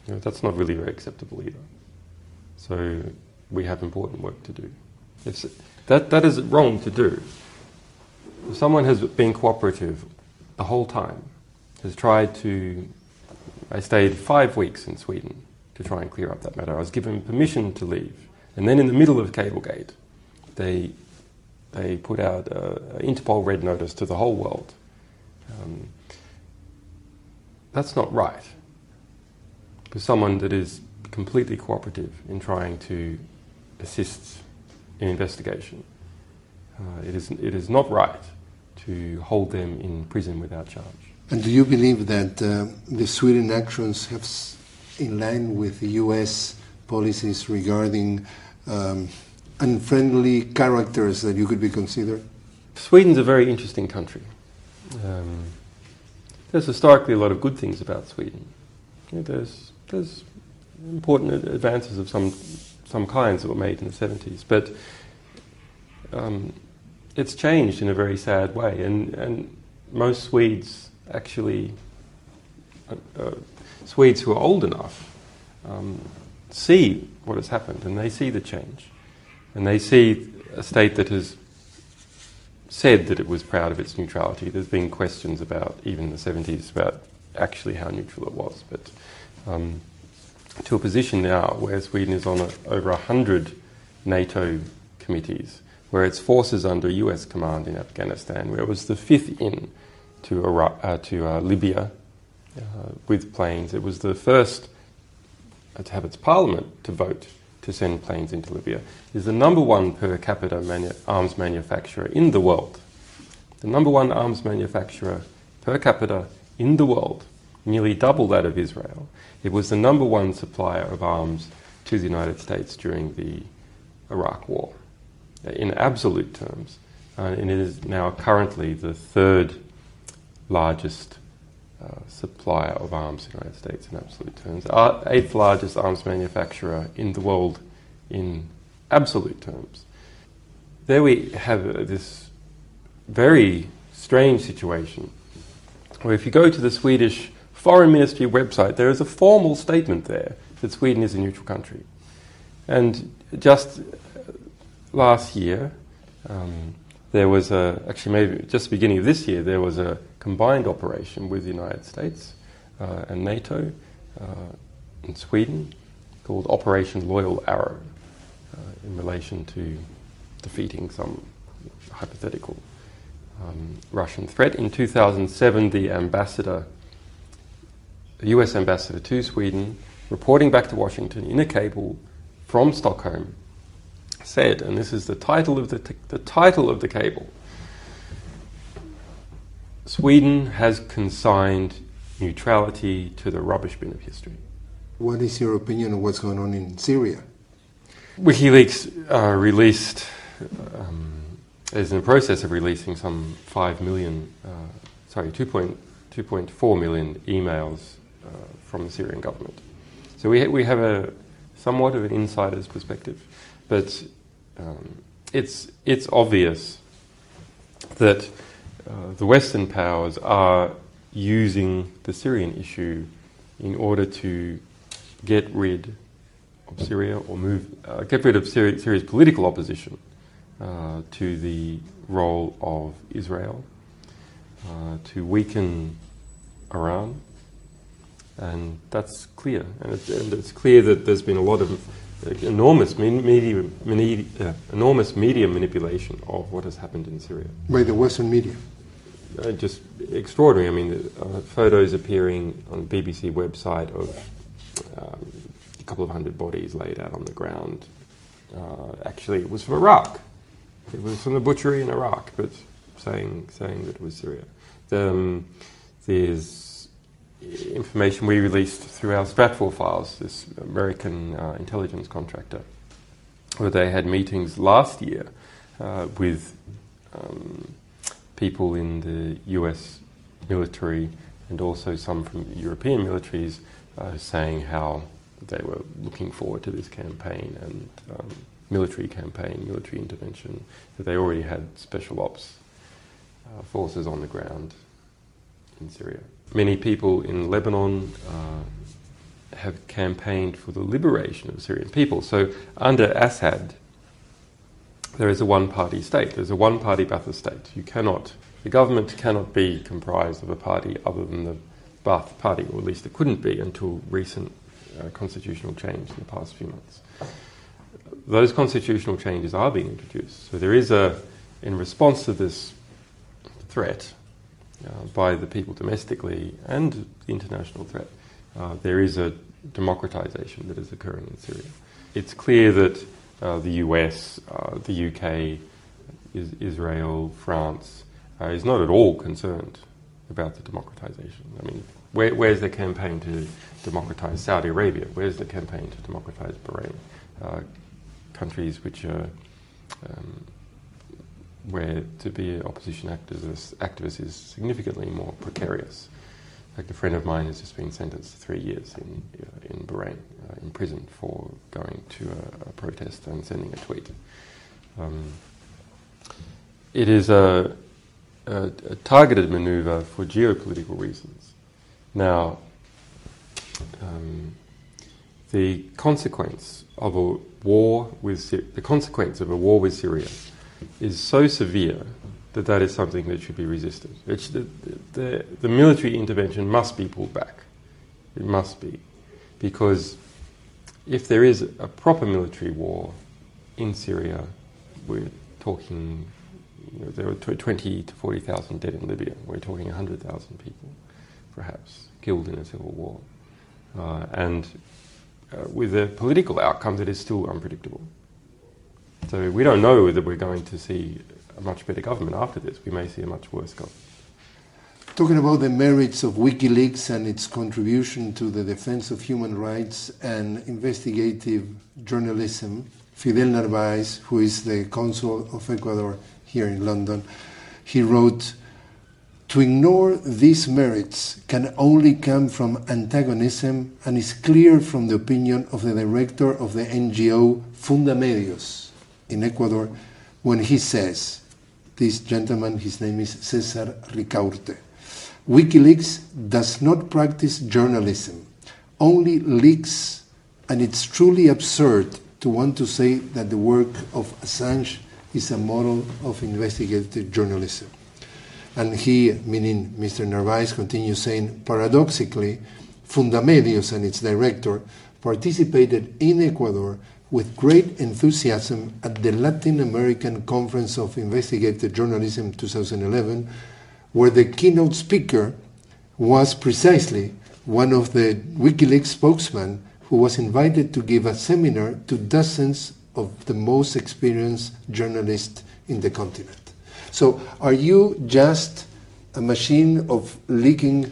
You know, that's not really very acceptable either. So we have important work to do. If that that is wrong to do. If someone has been cooperative the whole time, has tried to. I stayed five weeks in Sweden to try and clear up that matter. I was given permission to leave, and then in the middle of Cablegate, they they put out an Interpol red notice to the whole world. Um, that's not right. For someone that is completely cooperative in trying to assist in investigation, uh, it is it is not right to hold them in prison without charge. And do you believe that uh, the Sweden actions have, s- in line with the U.S. policies regarding um, unfriendly characters that you could be considered? Sweden's a very interesting country. Um, there's historically a lot of good things about Sweden. You know, there's there's important advances of some some kinds that were made in the 70s, but um, it's changed in a very sad way, and and most Swedes actually uh, uh, Swedes who are old enough um, see what has happened, and they see the change, and they see a state that has said that it was proud of its neutrality. There's been questions about, even in the 70s, about actually how neutral it was. But um, to a position now where Sweden is on a, over 100 NATO committees, where its forces under US command in Afghanistan, where it was the fifth in to, Iraq, uh, to uh, Libya uh, with planes. It was the first to have its parliament to vote to send planes into Libya, is the number one per capita manu- arms manufacturer in the world. The number one arms manufacturer per capita in the world, nearly double that of Israel. It was the number one supplier of arms to the United States during the Iraq War, in absolute terms. Uh, and it is now currently the third largest uh, supplier of arms to the United States in absolute terms, eighth largest arms manufacturer in the world in absolute terms. There we have uh, this very strange situation where if you go to the Swedish Foreign Ministry website, there is a formal statement there that Sweden is a neutral country. And just last year, um, there was a, actually maybe just the beginning of this year, there was a combined operation with the United States uh, and NATO uh, in Sweden called Operation Loyal Arrow uh, in relation to defeating some hypothetical um, Russian threat. In 2007, the ambassador, the US ambassador to Sweden, reporting back to Washington in a cable from Stockholm, said, and this is the title of the, t- the title of the cable. Sweden has consigned neutrality to the rubbish bin of history. What is your opinion on what's going on in Syria? WikiLeaks uh, released, um, is in the process of releasing some 5 million, uh, sorry, 2.4 million emails from the Syrian government. So we, ha- we have a somewhat of an insider's perspective, but um, it's, it's obvious that uh, the Western powers are using the Syrian issue in order to get rid of Syria or move, uh, get rid of Syria, Syria's political opposition uh, to the role of Israel, uh, to weaken Iran, and that's clear. And it's, and it's clear that there's been a lot of enormous media, media, uh, enormous media manipulation of what has happened in Syria. By the Western media. Uh, just extraordinary. I mean, uh, photos appearing on the BBC website of um, a couple of hundred bodies laid out on the ground. Uh, actually, it was from Iraq. It was from the butchery in Iraq, but saying saying that it was Syria. The, um, there's information we released through our Stratfor files, this American uh, intelligence contractor, where they had meetings last year uh, with um, people in the US military and also some from European militaries uh, saying how they were looking forward to this campaign and um, military campaign, military intervention, that they already had special ops uh, forces on the ground in Syria. Many people in Lebanon uh, have campaigned for the liberation of the Syrian people. So under Assad, there is a one party state, there's a one party Ba'ath state. You cannot, the government cannot be comprised of a party other than the Ba'ath party, or at least it couldn't be until recent uh, constitutional change in the past few months. Those constitutional changes are being introduced. So there is a, in response to this threat uh, by the people domestically and the international threat, uh, there is a democratization that is occurring in Syria. It's clear that uh, the US, uh, the UK, is Israel, France, uh, is not at all concerned about the democratization. I mean, where, where's the campaign to democratize Saudi Arabia? Where's the campaign to democratize Bahrain? Countries which are um, where to be an opposition activist, activist is significantly more precarious. Fact, a friend of mine has just been sentenced to three years in, uh, in Bahrain, uh, in prison, for going to a, a protest and sending a tweet. Um, it is a, a, a, targeted maneuver for geopolitical reasons. Now, um, the consequence of a war with the consequence of a war with Syria is so severe that that is something that should be resisted. The, the, the, military intervention must be pulled back. It must be. Because if there is a proper military war in Syria, we're talking, you know, there are 20 to 40,000 dead in Libya. We're talking 100,000 people, perhaps, killed in a civil war. Uh, and uh, with a political outcome that is still unpredictable. So we don't know that we're going to see a much better government after this. We may see a much worse government. Talking about the merits of WikiLeaks and its contribution to the defense of human rights and investigative journalism, Fidel Narvaez, who is the consul of Ecuador here in London, he wrote, To ignore these merits can only come from antagonism and is clear from the opinion of the director of the NGO Fundamedios in Ecuador when he says, this gentleman, his name is Cesar Ricaurte. WikiLeaks does not practice journalism, only leaks, and it's truly absurd to want to say that the work of Assange is a model of investigative journalism. And he, meaning Mr. Narvaez, continues saying, paradoxically, Fundamedios and its director participated in Ecuador with great enthusiasm at the Latin American Conference of Investigative Journalism 2011, where the keynote speaker was precisely one of the WikiLeaks spokesmen who was invited to give a seminar to dozens of the most experienced journalists in the continent. So, are you just a machine of leaking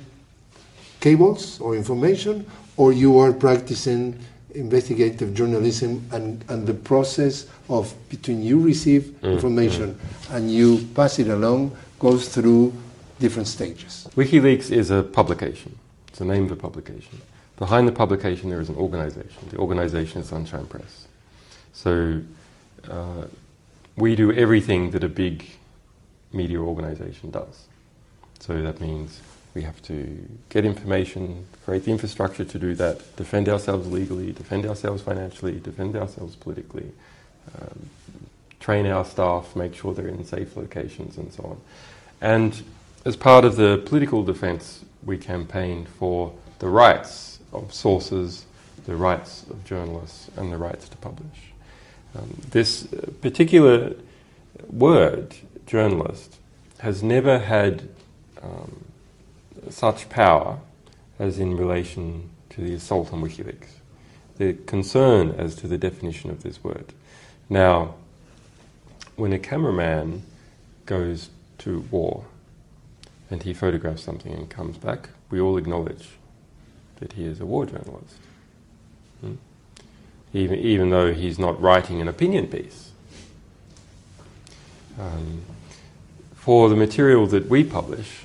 cables or information, or you are practicing investigative journalism and, and the process of between you receive information and you pass it along goes through different stages. WikiLeaks is a publication. It's the name of a publication. Behind the publication, there is an organization. The organization is Sunshine Press. So uh, we do everything that a big media organization does. So that means we have to get information, create the infrastructure to do that, defend ourselves legally, defend ourselves financially, defend ourselves politically, um, train our staff, make sure they're in safe locations, and so on. And as part of the political defense, we campaigned for the rights of sources, the rights of journalists, and the rights to publish. Um, this uh, particular word, journalist, has never had um, such power as in relation to the assault on WikiLeaks. The concern as to the definition of this word. Now, when a cameraman goes to war and he photographs something and comes back, we all acknowledge that he is a war journalist. Hmm? Even, even though he's not writing an opinion piece. Um, for the material that we publish,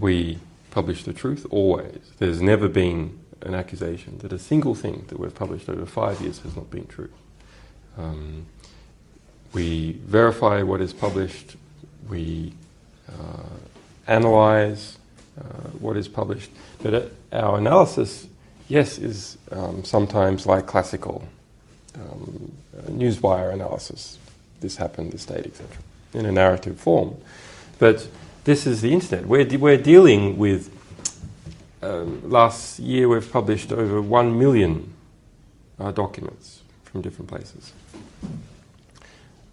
we publish the truth always. There's never been an accusation that a single thing that we've published over five years has not been true. Um, we verify what is published, we uh, analyze uh, what is published, but uh, our analysis, yes, is um, sometimes like classical um, newswire analysis. This happened, this date, etc., in a narrative form. But this is the internet. We're, de- we're dealing with, um, last year we've published over one million uh, documents from different places.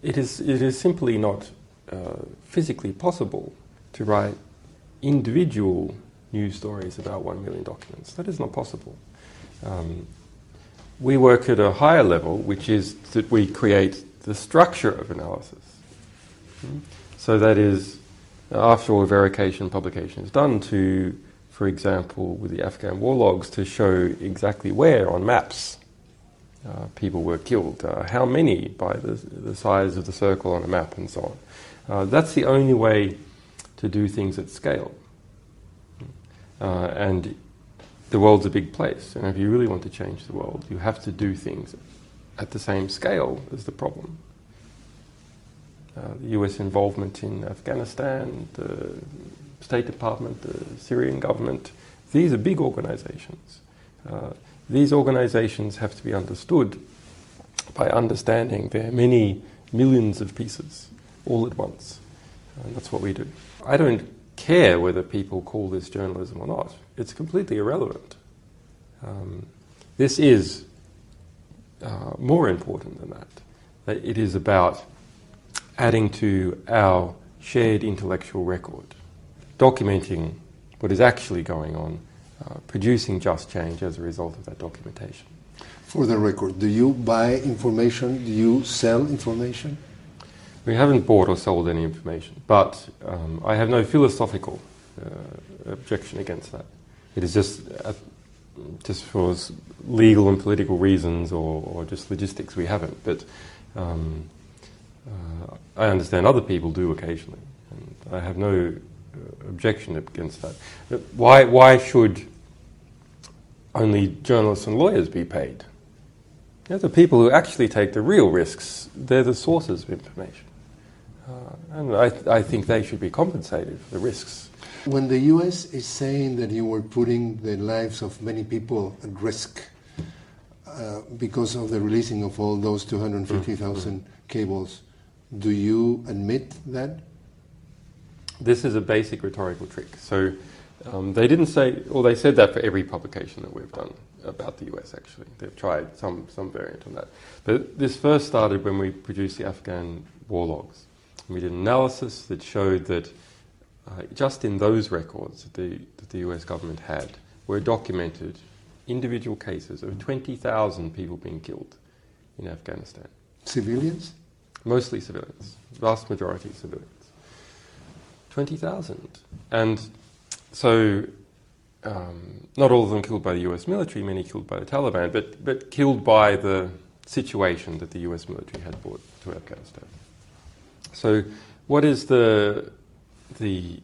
It is, it is simply not uh, physically possible to write individual news stories about one million documents. That is not possible. Um, we work at a higher level, which is that we create the structure of analysis. Hmm? So that is, after all verification publication is done, to, for example, with the Afghan war logs, to show exactly where on maps uh, people were killed, uh, how many by the, the size of the circle on a map, and so on. Uh, that's the only way to do things at scale. Uh, and the world's a big place, and if you really want to change the world, you have to do things at the same scale as the problem. Uh, the US involvement in Afghanistan, the State Department, the Syrian government, these are big organizations. Uh, these organizations have to be understood by understanding their many millions of pieces all at once. And that's what we do. I don't care whether people call this journalism or not, it's completely irrelevant. Um, this is uh, more important than. That It is about adding to our shared intellectual record, documenting what is actually going on, uh, producing just change as a result of that documentation. For the record, do you buy information? Do you sell information? We haven't bought or sold any information, but um, I have no philosophical uh, objection against that. It is just, uh, just for legal and political reasons or, or just logistics, we haven't. But um, uh, I understand other people do occasionally, and I have no uh, objection against that. Why, why should only journalists and lawyers be paid? Know, the people who actually take the real risks, they're the sources of information. Uh, and I, I think they should be compensated for the risks. When the U.S. is saying that you were putting the lives of many people at risk uh, because of the releasing of all those 250,000 cables, do you admit that? This is a basic rhetorical trick. So um, they didn't say, or they said that for every publication that we've done about the US. Actually, they've tried some some variant on that. But this first started when we produced the Afghan war logs. We did an analysis that showed that uh, just in those records that the, that the US government had were documented individual cases of 20,000 people being killed in Afghanistan. Civilians? Mostly civilians, vast majority civilians. 20,000. And so, um, not all of them killed by the US military, many killed by the Taliban, but, but killed by the situation that the US military had brought to Afghanistan. So, what is the, the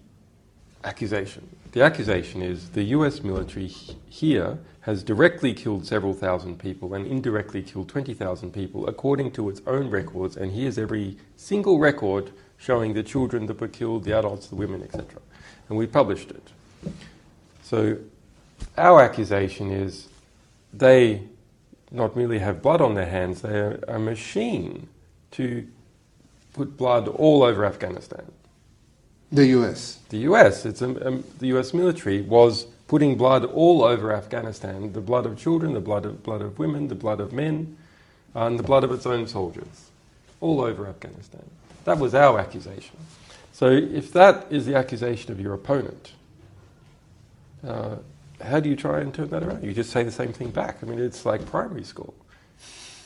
accusation? The accusation is the US military here has directly killed several thousand people and indirectly killed 20,000 people according to its own records, and here's every single record showing the children that were killed, the adults, the women, etc. And we published it. So our accusation is they not merely have blood on their hands, they are a machine to put blood all over Afghanistan. The U.S. The US, it's um, the US military was putting blood all over Afghanistan the blood of children, the blood of, blood of women, the blood of men, and the blood of its own soldiers, all over Afghanistan. That was our accusation. So if that is the accusation of your opponent, uh, how do you try and turn that around? You just say the same thing back. I mean, it's like primary school.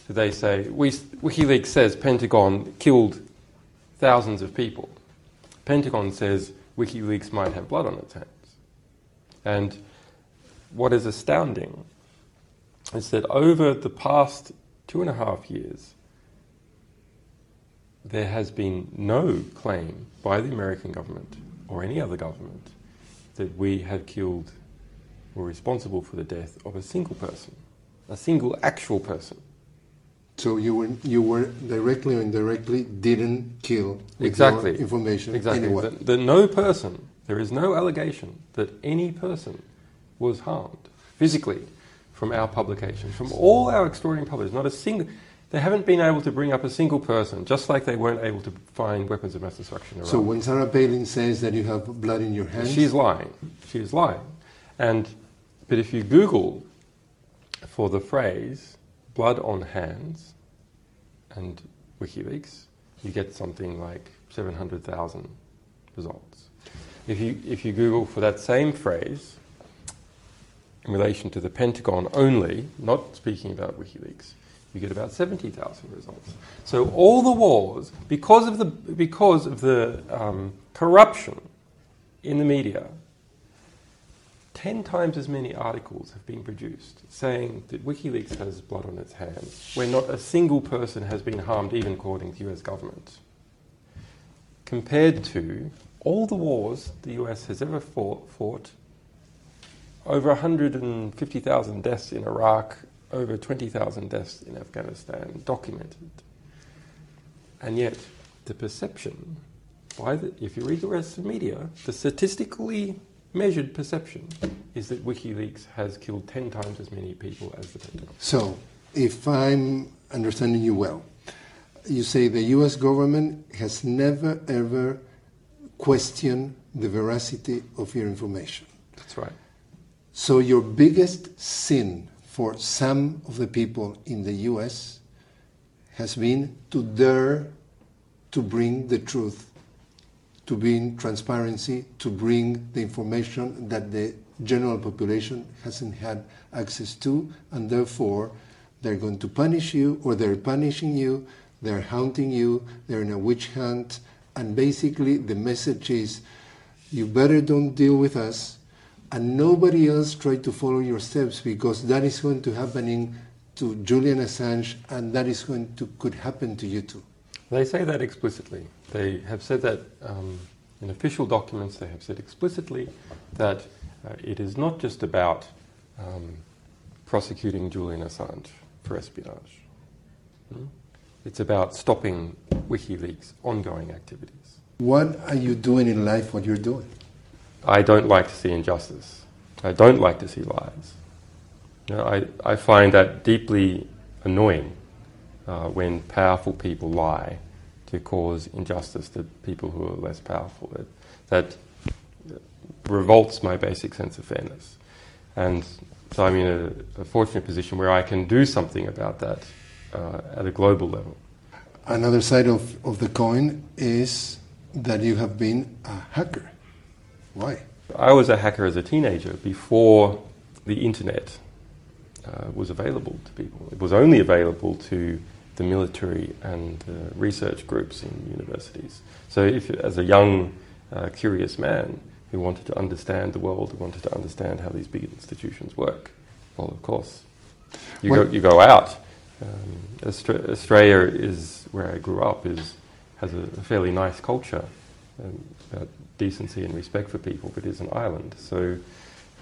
They say, we, WikiLeaks says Pentagon killed thousands of people. Pentagon says WikiLeaks might have blood on its hands. And what is astounding is that over the past two and a half years, there has been no claim by the American government or any other government that we have killed or responsible for the death of a single person, a single actual person. So you were you were directly or indirectly didn't kill Exactly. information Exactly. anyone. That, that no person, there is no allegation that any person was harmed physically from our publication, from all our extraordinary publications. Not a single. They haven't been able to bring up a single person, just like they weren't able to find weapons of mass destruction around. So when Sarah Palin says that you have blood in your hands, She's lying. She is lying. And but if you Google for the phrase "blood on hands" and WikiLeaks, you get something like seven hundred thousand results. If you if you Google for that same phrase in relation to the Pentagon only, not speaking about WikiLeaks, you get about 70,000 results. So all the wars, because of the, because of the um, corruption in the media, 10 times as many articles have been produced saying that WikiLeaks has blood on its hands, where not a single person has been harmed, even according to the US government, compared to all the wars the US has ever fought, fought over 150,000 deaths in Iraq, over 20,000 deaths in Afghanistan, documented. And yet, the perception, by the, if you read the rest of the media, the statistically measured perception is that WikiLeaks has killed 10 times as many people as the Pentagon. So, if I'm understanding you well, you say the US government has never ever questioned the veracity of your information. That's right. So, your biggest sin for some of the people in the US has been to dare to bring the truth, to bring transparency, to bring the information that the general population hasn't had access to, and therefore they're going to punish you or they're punishing you, they're haunting you, they're in a witch hunt, and basically the message is you better don't deal with us and nobody else try to follow your steps because that is going to happening to Julian Assange and that is going to could happen to you too. They say that explicitly. They have said that um, in official documents, they have said explicitly that uh, it is not just about um, prosecuting Julian Assange for espionage. Hmm? It's about stopping WikiLeaks' ongoing activities. What are you doing in life? What you're doing? I don't like to see injustice. I don't like to see lies. You know, I, I find that deeply annoying uh, when powerful people lie to cause injustice to people who are less powerful. That, that revolts my basic sense of fairness. And so I'm in a, a fortunate position where I can do something about that uh, at a global level. Another side of, of the coin is that you have been a hacker. Why? I was a hacker as a teenager before the internet uh, was available to people. It was only available to the military and uh, research groups in universities. So, if as a young, uh, curious man who wanted to understand the world, who wanted to understand how these big institutions work, well, of course, you go you go out. Um, Austra- Australia is where I grew up. is has a, a fairly nice culture um, about decency and respect for people, but is an island. So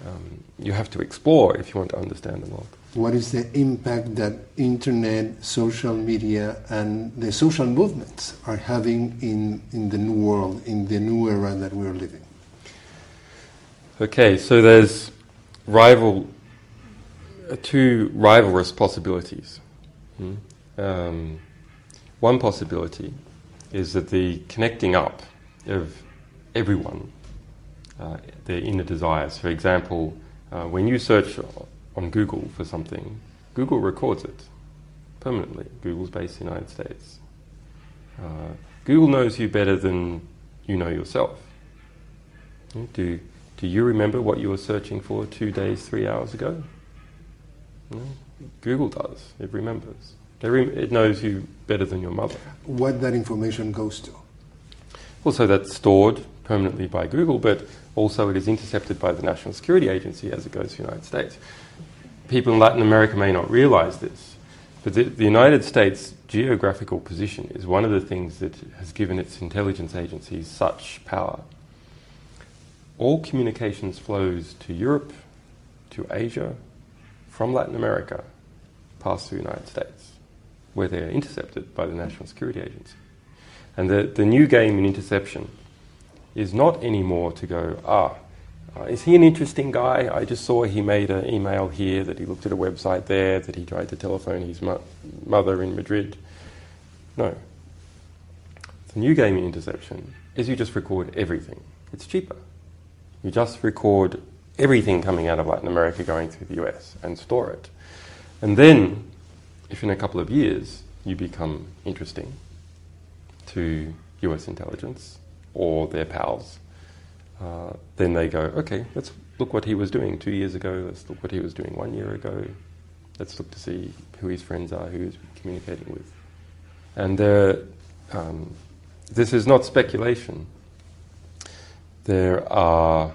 um, you have to explore if you want to understand the world. What is the impact that internet, social media, and the social movements are having in, in the new world, in the new era that we're living? Okay, so there's rival, uh, two rivalrous possibilities. Hmm? Um, one possibility is that the connecting up of everyone, uh, their inner desires. For example, uh, when you search on Google for something, Google records it permanently. Google's based in the United States. Uh, Google knows you better than you know yourself. Do, do you remember what you were searching for two days, three hours ago? No? Google does. It remembers. It knows you better than your mother. What that information goes to? Also, that's stored permanently by Google, but also it is intercepted by the National Security Agency as it goes to the United States. People in Latin America may not realize this, but the, the United States' geographical position is one of the things that has given its intelligence agencies such power. All communications flows to Europe, to Asia, from Latin America, pass through the United States, where they are intercepted by the National Security Agency. And the, the new game in interception is not anymore to go, ah, uh, is he an interesting guy? I just saw he made an email here, that he looked at a website there, that he tried to telephone his mo- mother in Madrid. No. The new game in interception is you just record everything. It's cheaper. You just record everything coming out of Latin America going through the US and store it. And then, if in a couple of years you become interesting, to US intelligence or their pals, uh, then they go, okay, let's look what he was doing two years ago, let's look what he was doing one year ago, let's look to see who his friends are, who he's communicating with. And there, um, this is not speculation. There are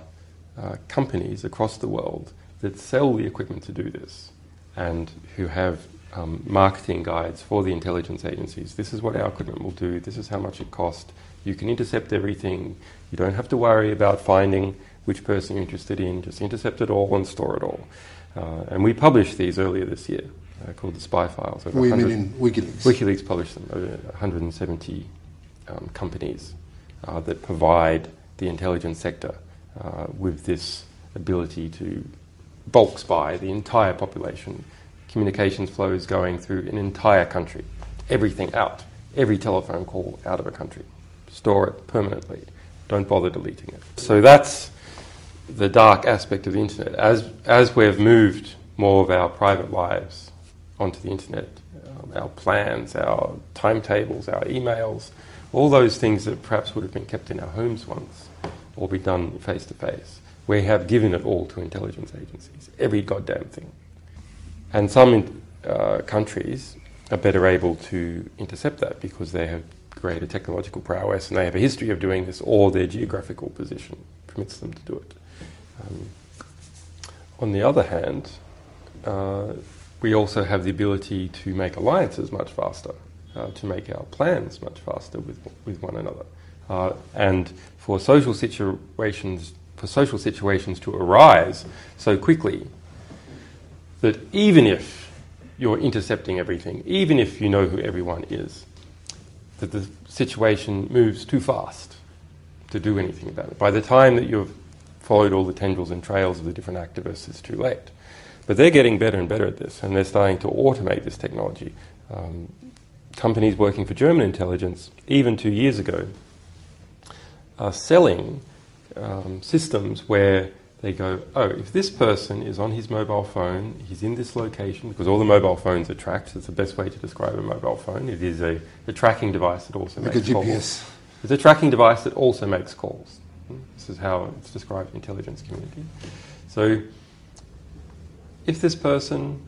uh, companies across the world that sell the equipment to do this and who have um, marketing guides for the intelligence agencies. This is what our equipment will do, this is how much it costs. You can intercept everything, you don't have to worry about finding which person you're interested in, just intercept it all and store it all. Uh, and we published these earlier this year, uh, called the Spy Files. Over We mean in WikiLeaks. WikiLeaks published them, over 170 um, companies uh, that provide the intelligence sector uh, with this ability to bulk spy the entire population. Communications flows going through an entire country, everything out, every telephone call out of a country. Store it permanently. Don't bother deleting it. So that's the dark aspect of the internet. As, as we've moved more of our private lives onto the internet, um, our plans, our timetables, our emails, all those things that perhaps would have been kept in our homes once or be done face to face, we have given it all to intelligence agencies, every goddamn thing. And some in, uh, countries are better able to intercept that because they have greater technological prowess and they have a history of doing this, or their geographical position permits them to do it. Um, on the other hand, uh, we also have the ability to make alliances much faster, uh, to make our plans much faster with, with one another. Uh, and for social situations, for social situations to arise so quickly that even if you're intercepting everything, even if you know who everyone is, that the situation moves too fast to do anything about it. By the time that you've followed all the tendrils and trails of the different activists, it's too late. But they're getting better and better at this, and they're starting to automate this technology. Um, companies working for German intelligence, even two years ago, are selling um, systems where they go, oh, if this person is on his mobile phone, he's in this location, because all the mobile phones are tracked. It's the best way to describe a mobile phone. It is a, a tracking device that also Like a makes calls. It's a tracking device that also makes calls. This is how it's described in the intelligence community. So, if this person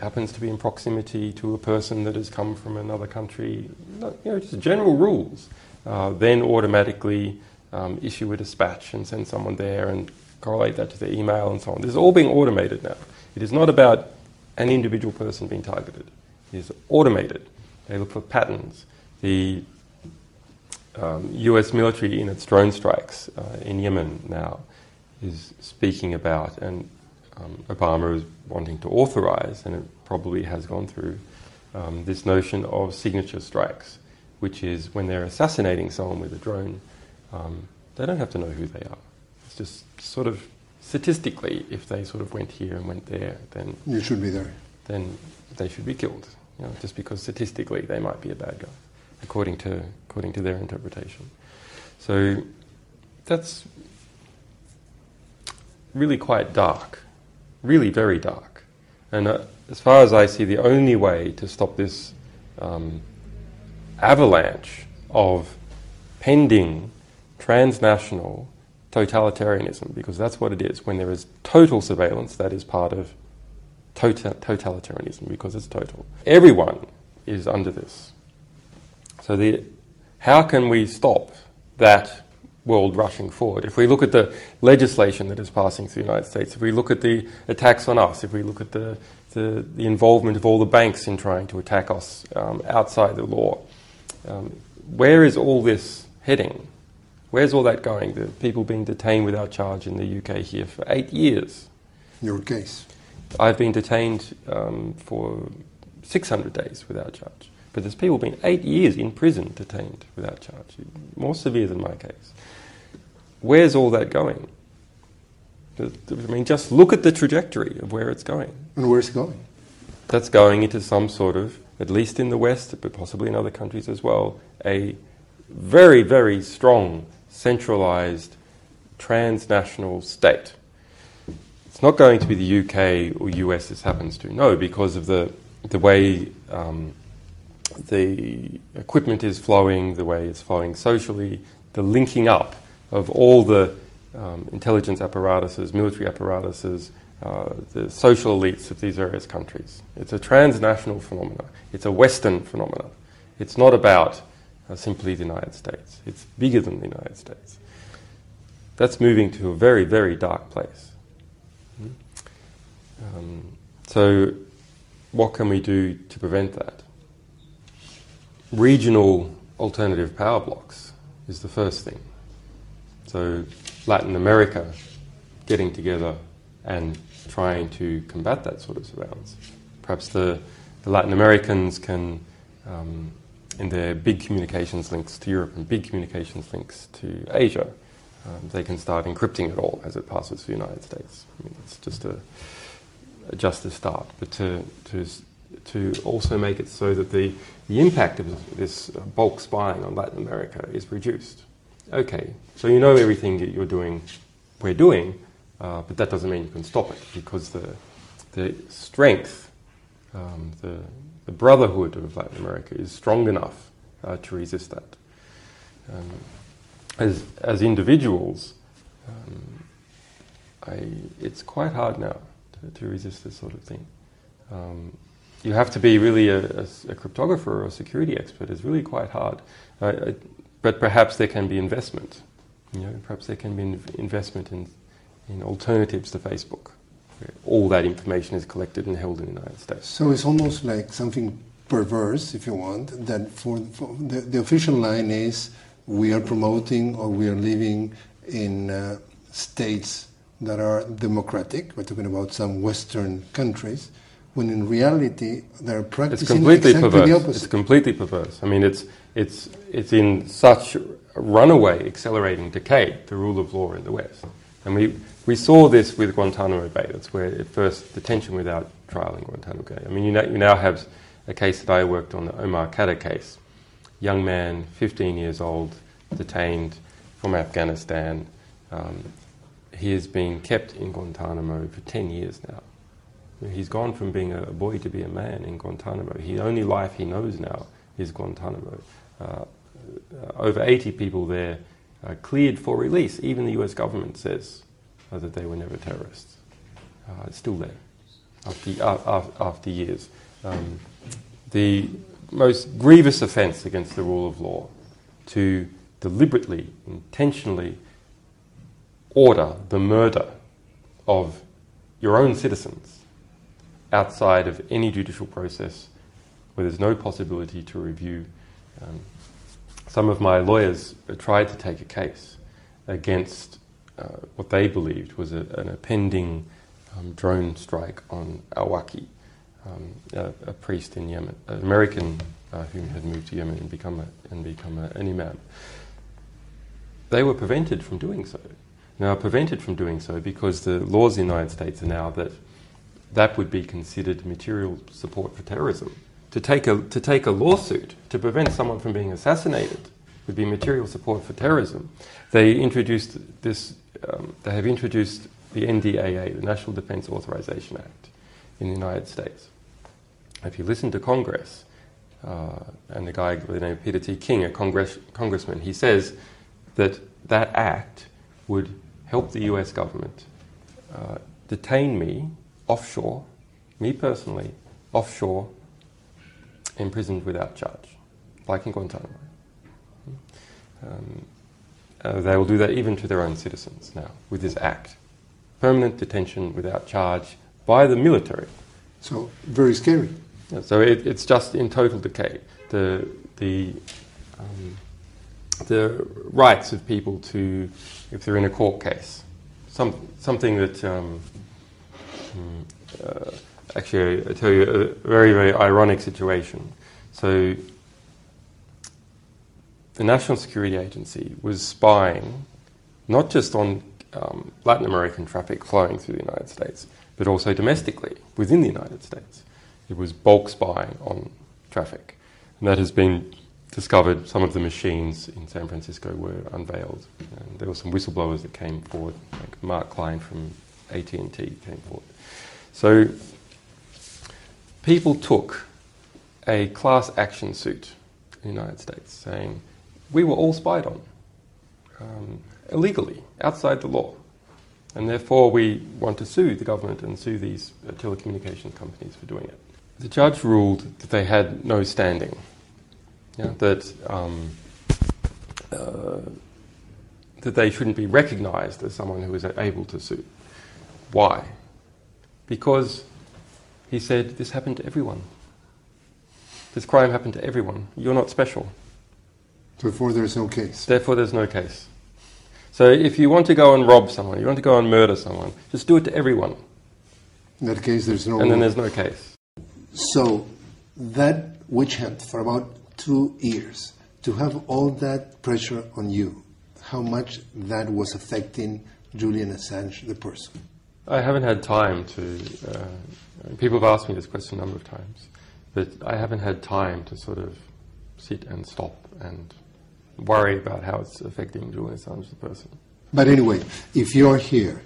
happens to be in proximity to a person that has come from another country, you know, just general rules, uh, then automatically um, issue a dispatch and send someone there and correlate that to their email and so on. This is all being automated now. It is not about an individual person being targeted. It is automated. They look for patterns. The um, US military in its drone strikes uh, in Yemen now is speaking about, and um, Obama is wanting to authorize, and it probably has gone through, um, this notion of signature strikes, which is when they're assassinating someone with a drone, um, they don't have to know who they are. It's just sort of statistically, if they sort of went here and went there, then You should be there. then they should be killed. You know, just because statistically they might be a bad guy, according to according to their interpretation. So that's really quite dark, really very dark. And uh, as far as I see, the only way to stop this um, avalanche of pending transnational totalitarianism, because that's what it is. When there is total surveillance, that is part of tota- totalitarianism because it's total. Everyone is under this. So the, how can we stop that world rushing forward? If we look at the legislation that is passing through the United States, if we look at the attacks on us, if we look at the, the, the involvement of all the banks in trying to attack us um, outside the law, um, where is all this heading? Where's all that going? The people being detained without charge in the UK here for eight years. Your case. I've been detained um, for 600 days without charge. But there's people being eight years in prison detained without charge. More severe than my case. Where's all that going? I mean, just look at the trajectory of where it's going. And where's it going? That's going into some sort of, at least in the West, but possibly in other countries as well, a very, very strong, centralized, transnational state. It's not going to be the UK or US this happens to, no, because of the, the way um, the equipment is flowing, the way it's flowing socially, the linking up of all the um, intelligence apparatuses, military apparatuses, uh, the social elites of these various countries. It's a transnational phenomenon. It's a Western phenomenon. It's not about simply the United States. It's bigger than the United States. That's moving to a very, very dark place. Um, so, what can we do to prevent that? Regional alternative power blocks is the first thing. So, Latin America getting together and trying to combat that sort of surveillance. Perhaps the, the Latin Americans can, um, in their big communications links to Europe and big communications links to Asia, um, they can start encrypting it all as it passes through the United States. I mean, it's just a, just a start, but to, to, to also make it so that the, the impact of this bulk spying on Latin America is reduced. Okay, so you know everything that you're doing, we're doing, uh, but that doesn't mean you can stop it because the, the strength, um, the, the brotherhood of Latin America is strong enough uh, to resist that. Um, as, as individuals, um, I, it's quite hard now to, to resist this sort of thing. Um, you have to be really a cryptographer or a security expert. It's really quite hard. Uh, uh, but perhaps there can be investment. You know, perhaps there can be in- investment in, in alternatives to Facebook, all that information is collected and held in the United States. So it's almost like something perverse, if you want, that for, for the, the official line is we are promoting or we are living in uh, states that are democratic. We're talking about some Western countries when in reality they're It's practicing completely exactly perverse. the It's completely perverse. I mean, it's it's it's in such runaway, accelerating decay the rule of law in the West, and we we saw this with Guantanamo Bay. That's where at first detention without trial in Guantanamo Bay. I mean, you now, you now have a case that I worked on, the Omar Khadr case, young man, 15 years old, detained from Afghanistan. Um, he has been kept in Guantanamo for 10 years now. He's gone from being a boy to be a man in Guantanamo. The only life he knows now is Guantanamo. Uh, uh, over 80 people there uh, cleared for release. Even the US government says that they were never terrorists. Uh, it's still there after, uh, after years. Um, the most grievous offence against the rule of law to deliberately, intentionally order the murder of your own citizens outside of any judicial process where there's no possibility to review. Um, some of my lawyers tried to take a case against uh, what they believed was a, an impending um, drone strike on Awlaki, um, a, a priest in Yemen, an American uh, who had moved to Yemen and become, a, and become an imam. They were prevented from doing so. Now, prevented from doing so because the laws in the United States are now that that would be considered material support for terrorism. To take a, to take a lawsuit to prevent someone from being assassinated would be material support for terrorism. They introduced this, um, they have introduced the NDAA, the National Defense Authorization Act, in the United States. If you listen to Congress, uh, and the guy by the name of Peter T. King, a congress, congressman, he says that that act would help the US government uh, detain me offshore, me personally, offshore, imprisoned without charge, like in Guantanamo. Um, uh, they will do that even to their own citizens now with this act. Permanent detention without charge by the military. So very scary. Yeah, so it, it's just in total decay. The, the, um, the rights of people to, if they're in a court case, some, something that, um, mm, uh, actually, I tell you a very, very ironic situation. So, the National Security Agency was spying not just on um, Latin American traffic flowing through the United States, but also domestically within the United States. It was bulk spying on traffic. And that has been discovered. Some of the machines in San Francisco were unveiled. And there were some whistleblowers that came forward, like Mark Klein from AT&T came forward. So people took a class action suit in the United States saying, we were all spied on um, illegally, outside the law. And therefore, we want to sue the government and sue these uh, telecommunications companies for doing it. The judge ruled that they had no standing, yeah, that, um, uh, that they shouldn't be recognized as someone who is able to sue. Why? Because he said this happened to everyone. This crime happened to everyone. You're not special. Therefore, there's no case. Therefore, there's no case. So, if you want to go and rob someone, you want to go and murder someone, just do it to everyone, In that case, there's no. and then there's no case. So that witch hunt for about two years, to have all that pressure on you, how much that was affecting Julian Assange, the person. I haven't had time to. Uh, people have asked me this question a number of times, but I haven't had time to sort of sit and stop and worry about how it's affecting Julian Assange, the person. But anyway, if you're here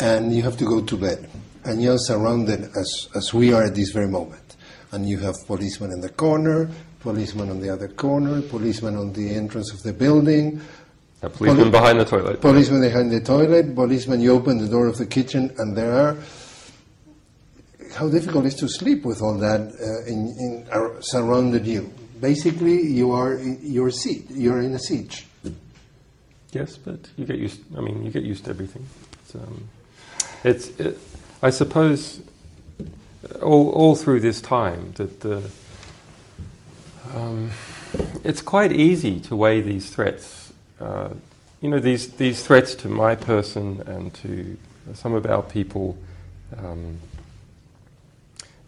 and you have to go to bed and you're surrounded as, as we are at this very moment, and you have policemen in the corner, policemen on the other corner, policemen on the entrance of the building, A policeman Poli- behind the toilet. policemen behind the toilet, policemen, you open the door of the kitchen and there are. How difficult is to sleep with all that uh, in, in, ar- surrounded you? Basically, you are your seat. You're in a siege. Yes, but you get used. I mean, you get used to everything. It's, um, it's it, I suppose, all, all through this time that the. Um, it's quite easy to weigh these threats. Uh, you know, these these threats to my person and to some of our people. Um,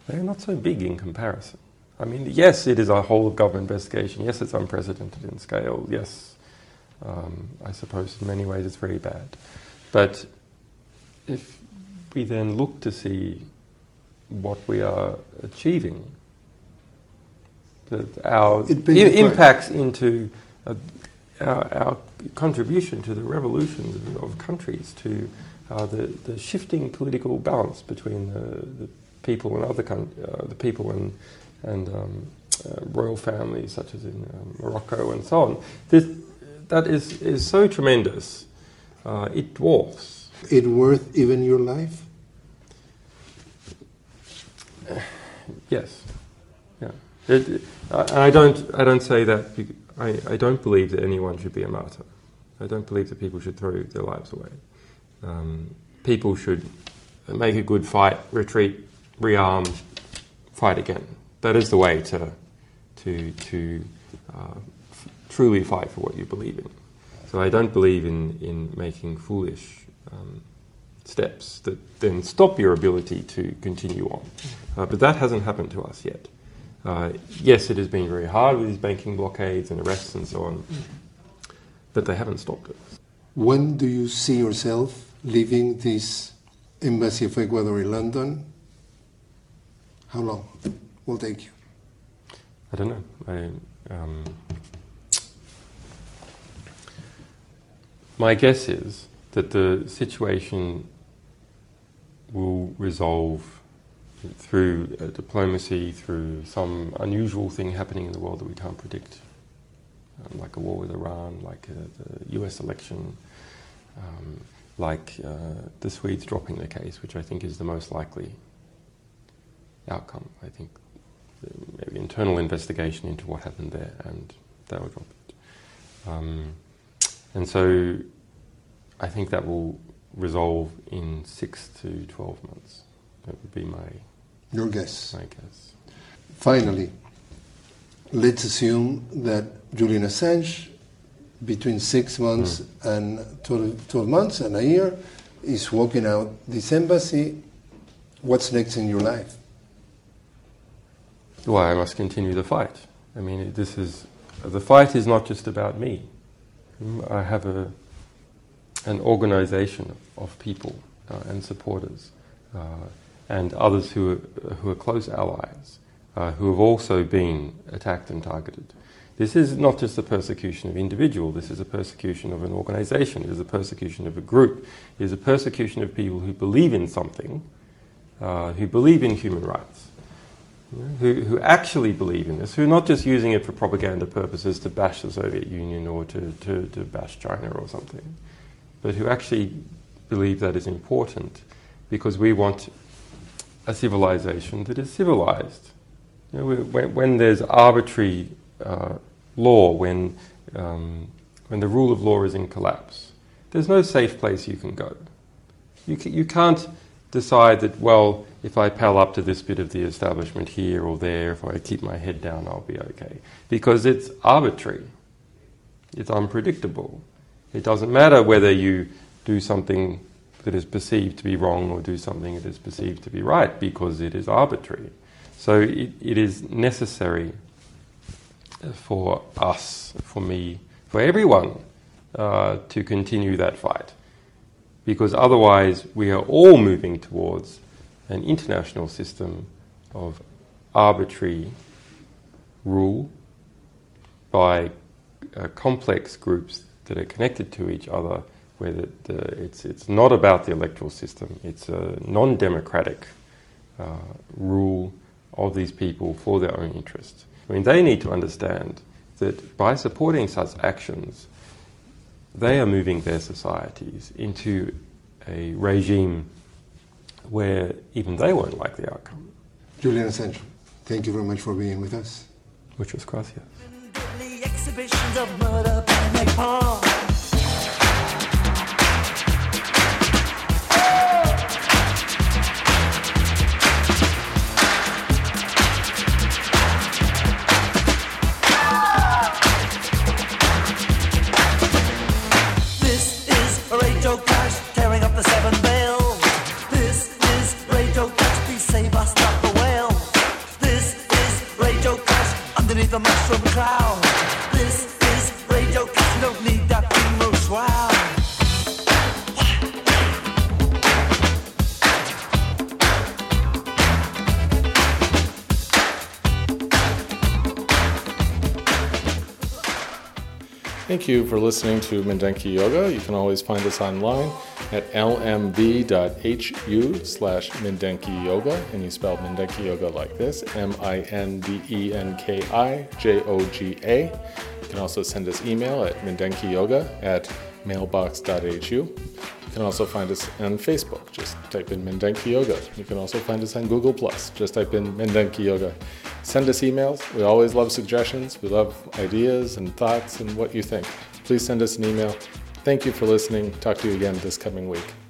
they're not so big in comparison. I mean, yes, it is a whole of government investigation. Yes, it's unprecedented in scale. Yes, um, I suppose in many ways it's very bad. But if we then look to see what we are achieving, that our It brings i- you pride. impacts into uh, our, our contribution to the revolutions of, of countries, to uh, the, the shifting political balance between the, the people and other coun- uh, the people and and um, uh, royal families such as in um, Morocco and so on. This, that is, is so tremendous. Uh, it dwarfs. It worth even your life? [SIGHS] Yes. Yeah. It, it- I- I don't. I don't say that. bec- I, I don't believe that anyone should be a martyr. I don't believe that people should throw their lives away. Um, people should make a good fight, retreat, rearm, fight again. That is the way to to to uh, truly fight for what you believe in. So I don't believe in in making foolish. Um, steps that then stop your ability to continue on. Uh, but that hasn't happened to us yet. Uh, yes, it has been very hard with these banking blockades and arrests and so on, but they haven't stopped it. When do you see yourself leaving this embassy of Ecuador in London? How long will take you? I don't know. I, um, my guess is that the situation will resolve through uh, diplomacy, through some unusual thing happening in the world that we can't predict, um, like a war with Iran, like uh, the US election, um, like uh, the Swedes dropping the case, which I think is the most likely outcome. I think maybe internal investigation into what happened there, and that would drop it. Um, and so I think that will resolve in six to 12 months. That would be my, Your guess. my guess. Finally, let's assume that Julian Assange, between six months and 12, 12 months and a year, is walking out this embassy. What's next in your life? Well, I must continue the fight. I mean, this is the fight is not just about me. Mm, I have a an organization of people uh, and supporters uh, and others who are, who are close allies uh, who have also been attacked and targeted. This is not just a persecution of individual. This is a persecution of an organization. It is a persecution of a group. It is a persecution of people who believe in something, uh, who believe in human rights you know, who, who actually believe in this, who are not just using it for propaganda purposes to bash the Soviet Union or to, to, to bash China or something, but who actually believe that is important because we want a civilization that is civilized. You know, when, when there's arbitrary uh, law, when, um, when the rule of law is in collapse, there's no safe place you can go. You, ca- you can't decide that, well, if I pal up to this bit of the establishment here or there, if I keep my head down, I'll be okay. Because it's arbitrary, it's unpredictable. It doesn't matter whether you do something that is perceived to be wrong or do something that is perceived to be right, because it is arbitrary. So it, it is necessary for us, for me, for everyone uh, to continue that fight because otherwise we are all moving towards an international system of arbitrary rule by uh, complex groups that are connected to each other, where the, the, it's, it's not about the electoral system, it's a non democratic uh, rule of these people for their own interests. I mean, they need to understand that by supporting such actions, they are moving their societies into a regime where even they won't like the outcome. Julian Assange, thank you very much for being with us. Muchas gracias. Thank you for listening to Mindenki Joga. You can always find us online at lmv.hu slash Mindenki Joga, and you spell Mindenki Joga like this M-I-N-D-E-N-K-I-J-O-G-A. You can also send us email at mindenkijoga at mailbox.hu. You can also find us on Facebook. Just type in Mindenki Joga. You can also find us on Google Plus. Just type in Mindenki Joga. Send us emails. We always love suggestions. We love ideas and thoughts and what you think. Please send us an email. Thank you for listening. Talk to you again this coming week.